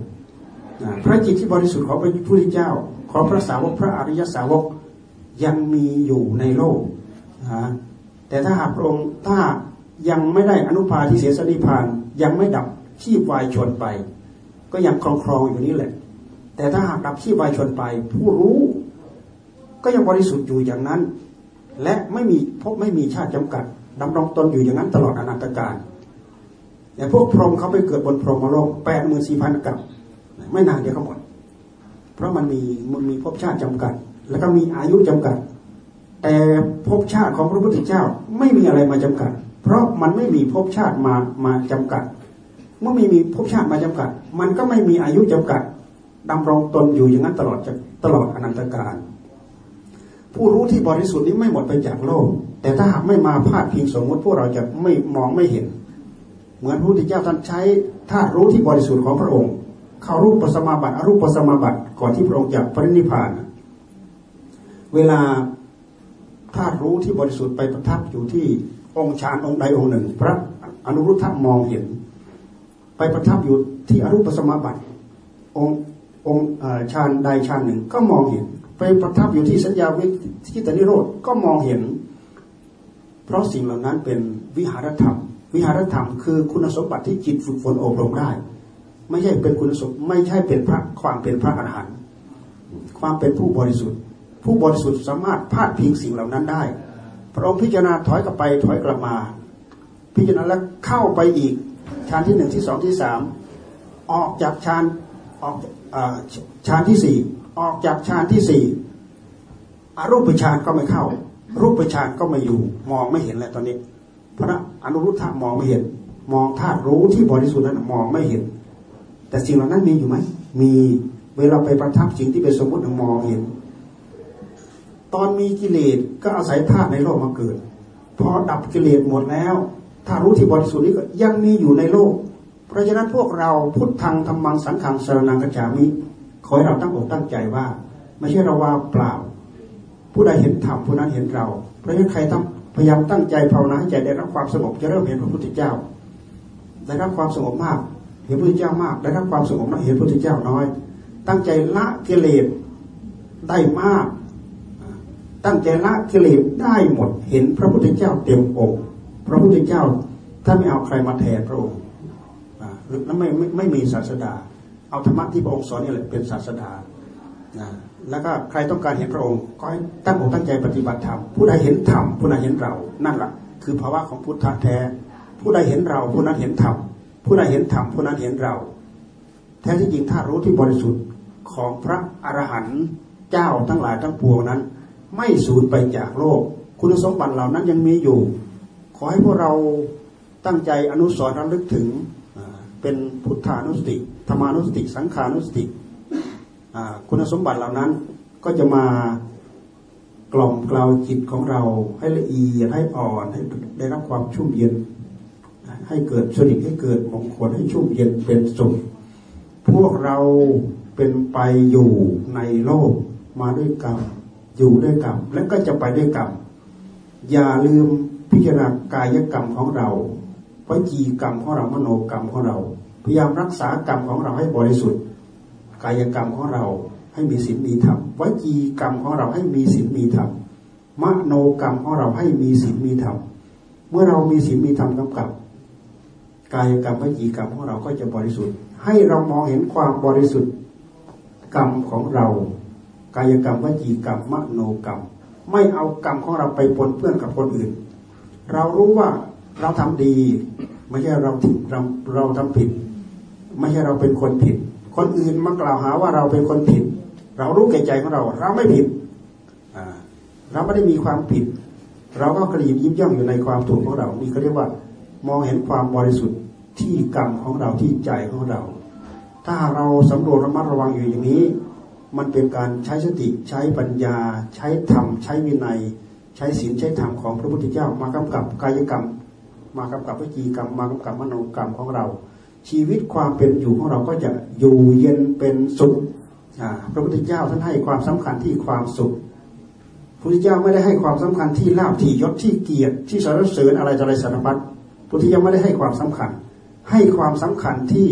A: พระจิตที่บริสุทธิ์ของพระพุทธเจ้า ของพระสาวกพระอริยสาวกยังมีอยู่ในโลกนะแต่ถ้าหากพระองค์ถ้ายังไม่ได้อนุภาที่เสียสนิพาน ยังไม่ดับชีพวายชนไป ก็ยังครองครองอยู่นี้แหละ แต่ถ้าหากดับชีพวายชนไป ผู้รู้ก็ยังบริสุทธิ์อยู่อย่างนั้น และไม่มีพบไม่มีชาติจำกัดดำรงตนอยู่อย่างนั้นตลอดอนันตการแต่พวกพรหมเขาไปเกิดบนพรหมโลกแปดหมื่นสี่พันกับ ไม่นานเดียวเขาหมด เพราะมันมีมันมีภพชาติจำกัด แล้วก็มีอายุจำกัด แต่ภพชาติของพระพุทธเจ้าไม่มีอะไรมาจำกัด เพราะมันไม่มีภพชาติมามาจำกัด เมื่อม่มีภพชาติมาจำกัด มันก็ไม่มีอายุจำกัดดำรงตนอยู่อย่างนั้นตลอดตลอดอนันตการผู้รู้ที่บริสุทธิ์นี้ไม่หมดไปจากโลก แต่ถ้าหากไม่มาพาดพิงสมมติพวกเราจะไม่มองไม่เห็น เหมือนพระพุทธเจ้าท่านใช้ธาตุรู้ที่บริสุทธิ์ของพระองค์ เข้ารูปปัสมาบัติอรูปปัสมาบัติก่อนที่พระองค์จะปรินิพพาน เวลาธาตุรู้ที่บริสุทธิ์ไปประทับอยู่ที่องค์ฌานองค์ใดองค์หนึ่ง พระอนุรุทธะมองเห็น ไปประทับอยู่ที่อรูปสมาบัติ องค์องค์ฌานใดฌานหนึ่งก็มองเห็น ไปประทับอยู่ที่สัญญาวิทิตนิโรธก็มองเห็น เพราะสิ่งเหล่านั้นเป็นวิหารธรรม วิหารธรรมคือคุณสมบัติที่จิตฝึกฝนอบรมได้ ไม่ใช่เป็นคุณสมไม่ใช่เป็นพระความเป็นพระอรหันต์ความเป็นผู้บริสุทธิ์ ผู้บริสุทธิ์สามารถพาดพิงสิ่งเหล่านั้นได้ พระองค์พิจารณาถอยกลับไปถอยกลับมา พิจารณาแล้วเข้าไปอีกฌานที่หนึ่งที่สองที่สามออกจากฌานออกฌานที่สี่ออกจากฌานที่สี่อรูปฌานก็ไม่เข้า รูปฌานก็ไม่อยู่มองไม่เห็นแล้วตอนนี้ พระอนุรุทธะมองไม่เห็น มองธาตุรู้ที่บริสุทธิ์นั้นมองไม่เห็น แต่สิ่งเหล่านั้นมีอยู่ไหมมีเวลาไปประทับสิ่งที่เป็นสมมติมองเห็น ตอนมีกิเลสก็อาศัยธาตุในโลกมาเกิด พอดับกิเลสหมดแล้ว ถ้ารู้ที่บริสุทธิ์นี้ก็ยังมีอยู่ในโลก เพราะฉะนั้นพวกเราพุทธังธรรมังสังขังสรนังกัจามิ ขอให้เราตั้งอกตั้งใจว่า ไม่ใช่เราว่าเปล่า ผู้ใดเห็นธรรมผู้นั้นเห็นเรา เพราะฉะนั้นใครต้องพยายามตั้งใจภาวนาให้ใจได้รับความสงบจะเริ่มเห็นพระพุทธเจ้า ได้รับความสงบมาก เห็นพระพุทธเจ้ามากได้รับความสงบน้อยเห็นพระพุทธเจ้าน้อย ตั้งใจละกิเลสได้มาก ตั้งใจละกิเลสได้หมด เห็นพระพุทธเจ้าเต็มอกพระพุทธเจ้าถ้าไม่เอาใครมาแทนพระองค์แล้วไม่ไม่ไม่มีศาสดา เอาธรรมะที่พระองค์สอนนี่แหละเป็นศาสดานะแล้วก็ใครต้องการเห็นพระองค์ ก็ให้ตั้งอกตั้งใจปฏิบัติธรรมผู้ใดเห็นธรรมผู้นั้นเห็นเรานั่นแหละคือภาวะของพุทธะแท้ ผู้ใดเห็นเราผู้นั้นเห็นธรรม ผู้ใดเห็นธรรมผู้นั้นเห็นเรา แท้ที่จริงถ้ารู้ที่บริสุทธิ์ของพระอรหันต์เจ้าทั้งหลายทั้งปวงนั้น ไม่สูญไปจากโลก คุณสมบัติเหล่านั้นยังมีอยู่ ขอให้พวกเราตั้งใจอนุสรณ์ระลึกถึงเป็นพุทธานุสติธรรมานุสติ สังขานุสติคุณสมบัติเหล่านั้นก็จะมากล่อมกล่าวจิตของเราให้ละเอียดให้อ่อนให้ได้รับความชุ่มเย็น ให้เกิดสนิให้เกิดมงคลให้ชุ่มเย็นเป็นสุขพวกเราเป็นไปอยู่ในโลกมาด้วยกรรมอยู่ด้วยกรรมและก็จะไปด้วยกรรมอย่าลืมพิจารณากายกรรมของเราวิจีกรรมของเรามโนกรรมของเรา พยายามรักษากรรมของเราให้บริสุทธิ์ กายกรรมของเราให้มีศีลมีธรรมวิจีกรรมของเราให้มีศีลมีธรรมมโนกรรมของเราให้มีศีลมีธรรมเมื่อเรามีศีลมีธรรมกำกับ กายกรรมวิจีกรรมของเราก็จะบริสุทธิ์ ให้เรามองเห็นความบริสุทธิ์กรรมของเรา กายกรรมวิจีกรรมมโนกรรม ไม่เอากรรมของเราไปปนเปื้อนกับคนอื่น เรารู้ว่าเราทำดีไม่ใช่เราเราเราทำผิด ไม่ใช่เราเป็นคนผิด คนอื่นมากล่าวหาว่าเราเป็นคนผิด เรารู้แก่ใจของเรา เราไม่ผิดเราไม่ได้มีความผิด เราก็กระยิบยิ้มย่องอยู่ในความถูกของเรานี่เขาเรียกว่ามองเห็นความบริสุทธิ์ ที่กรรมของเราที่ใจของเรา ถ้าเราสำรวจระมัดระวังอยู่อย่างนี้ มันเป็นการใช้สติใช้ปัญญา ใช้ธรรม ใช้วินัย ใช้ศีลใช้ธรรมของพระพุทธเจ้ามากำกับกายกรรม มากำกับวิจีกรรม มากำกับมโนกรรมของเรา ชีวิตความเป็นอยู่ของเราก็จะอยู่เย็นเป็นสุขพระพุทธเจ้าท่านให้ความสำคัญที่ความสุขพระพุทธเจ้าไม่ได้ให้ความสำคัญที่ลาภที่ยศที่เกียรติที่สารเสริญอะไรอะไรสารพัดพระพุทธเจ้าไม่ได้ให้ความสำคัญ ให้ความสำคัญที่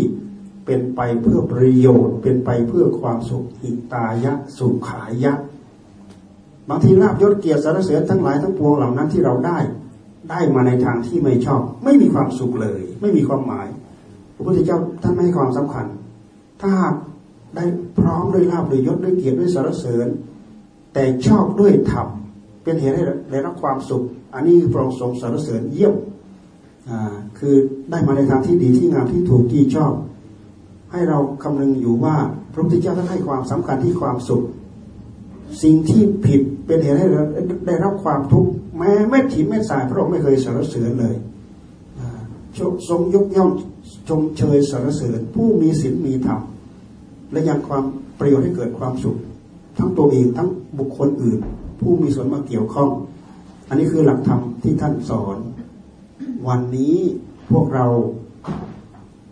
A: เป็นไปเพื่อประโยชน์ เป็นไปเพื่อความสุขหิตายะ สุขายะ บางทีลาบยศเกียรติสารเสริญทั้งหลายทั้งปวงเหล่านั้นที่เราได้ได้มาในทางที่ไม่ชอบ ไม่มีความสุขเลย ไม่มีความหมาย พระพุทธเจ้าท่านไม่ให้ความสำคัญ ถ้าหากได้พร้อมด้วยลาบด้วยยศด้วยเกียรติด้วยสารเสริญ แต่ชอบด้วยธรรมเป็นเหตุให้ได้รับความสุข อันนี้พระองค์ทรงสารเสริญเยี่ยม คือได้มาในทางที่ดีที่งามที่ถูกที่ชอบ ให้เราคำนึงอยู่ว่าพระพุทธเจ้าท่านให้ความสำคัญที่ความสุข สิ่งที่ผิดเป็นเหตุให้เราได้รับความทุกข์แม้เม็ดถินเม็ดสายพระองค์ไม่เคยสรรเสริญเลยทรงยกย่องชมเชยสรรเสริญ ผู้มีศีลมีธรรมและยังความประโยชน์ให้เกิดความสุข ทั้งตัวเองทั้งบุคคลอื่น
B: ผู้มีส่วนมาเกี่ยวข้อง อันนี้คือหลักธรรมที่ท่านสอน วันนี้พวกเรา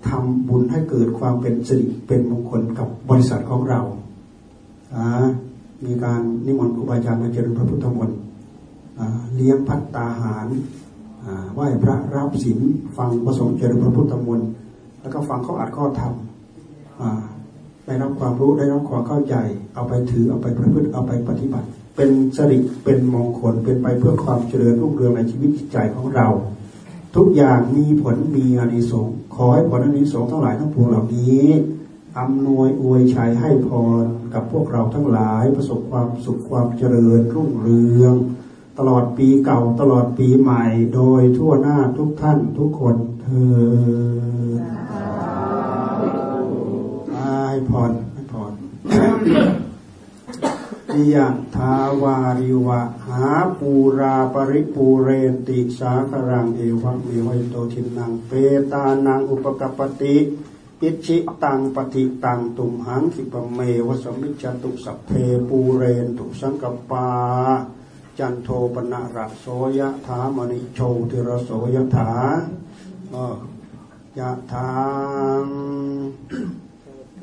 B: ทำบุญให้เกิดความเป็นสิริเป็นมงคลกับบริษัทของเรามีการนิมนต์ครูบาอาจารย์มาเจริญพระพุทธมนต์เลี้ยงพัตตาหารไหว้พระรับศีลฟังประสงค์เจริญพระพุทธมนต์แล้วก็ฟังขาอัดข้อธรรมได้รับความรู้ได้รับความเข้าใจ เอาไปถือเอาไปประพฤติเอาไปปฏิบัติ เป็นสริเป็นมงคลเป็นไปเพื่อความเจริญรุ่งเรืองในชีวิตจิตใจของเรา ทุกอย่างมีผลมีอานิสงส์ขอให้ผลอานิสงส์ทั้งหลายทั้งปวงเหล่านี้อำนวยอวยชัยให้พรกับพวกเราทั้งหลายประสบความสุขความเจริญรุ่งเรือง ตลอดปีเก่าตลอดปีใหม่ โดยทั่วหน้าทุกท่านทุกคนเธอให้พรให้พร ยะทาวาริวะ หาปูราปริปูเรนติสาครังเอวังเมวัยโตทินังเปตานังอุปกปติอิชิตังปฏิตังตุมหังคิปเมวสมิจตุสัพเพปูเรนตุสังกปา จันโทปนะระโสยถามณิโชติระโสยถายะทาง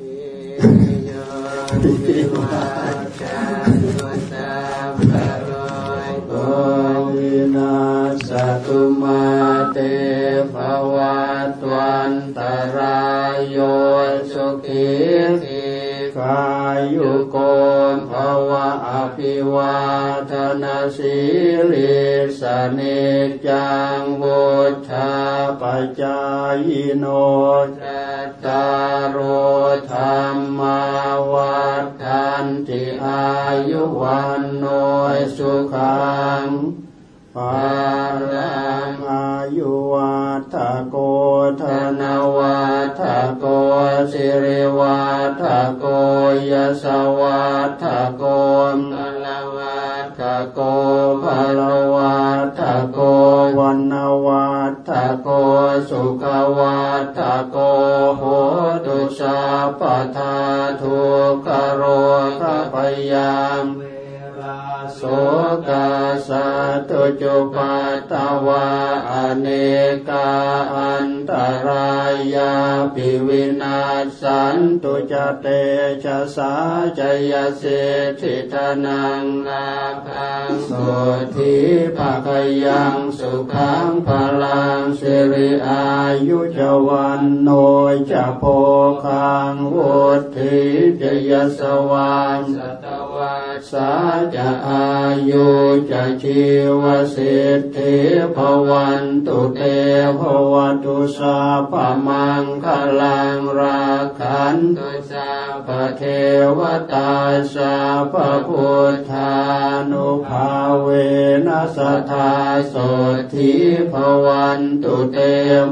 B: วินาสตุมาเตภวัตวันตรายโยสุขีกายุโกภวะอภิวาทนาสีลิสเนจังวุฒาปจายโนจตารธรรมาวัฏันติอายุวันโนสุขัง ปารังอายุวัฏโกธนวัฏโกสิริวัฏโกยสวัฏโกมลวัฏโกภลวัฏโกวันนวัฏโกสุขวัฏโกโหตุสาปทาทุกโรคปยาม โสกาสัตุจุปัตตวาอเนกาอันตรายาปิวินาสันตุจเตชะสาจยเสทิทนังนาพังสุทิภะคยังสุขังพลังสิริอายุจวันโนจะโพคังวุธิจยสวานสตว สาจะอายุจะชีวสิทธิภวันตุเตภวตุสาปมังคลังราคันตุสาปเทวตาสาปพุทธานุภาเวนัสธาโสทิภวันตุเต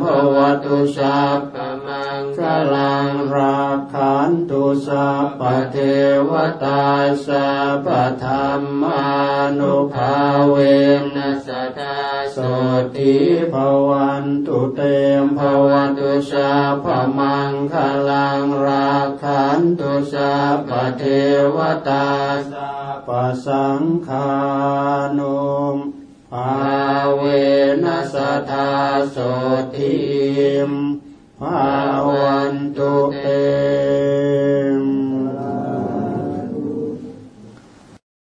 B: ภวตุสาปมัง คลังราคันตุสาปเทวตาสาปธรรมานุภาเวนัสตาโสติภวันตุเตมภวันตุสาภมังคลังราคันตุสาปเทวตาสาปสังคานุมภาเวนัสตาโสติม ภาวันตุเต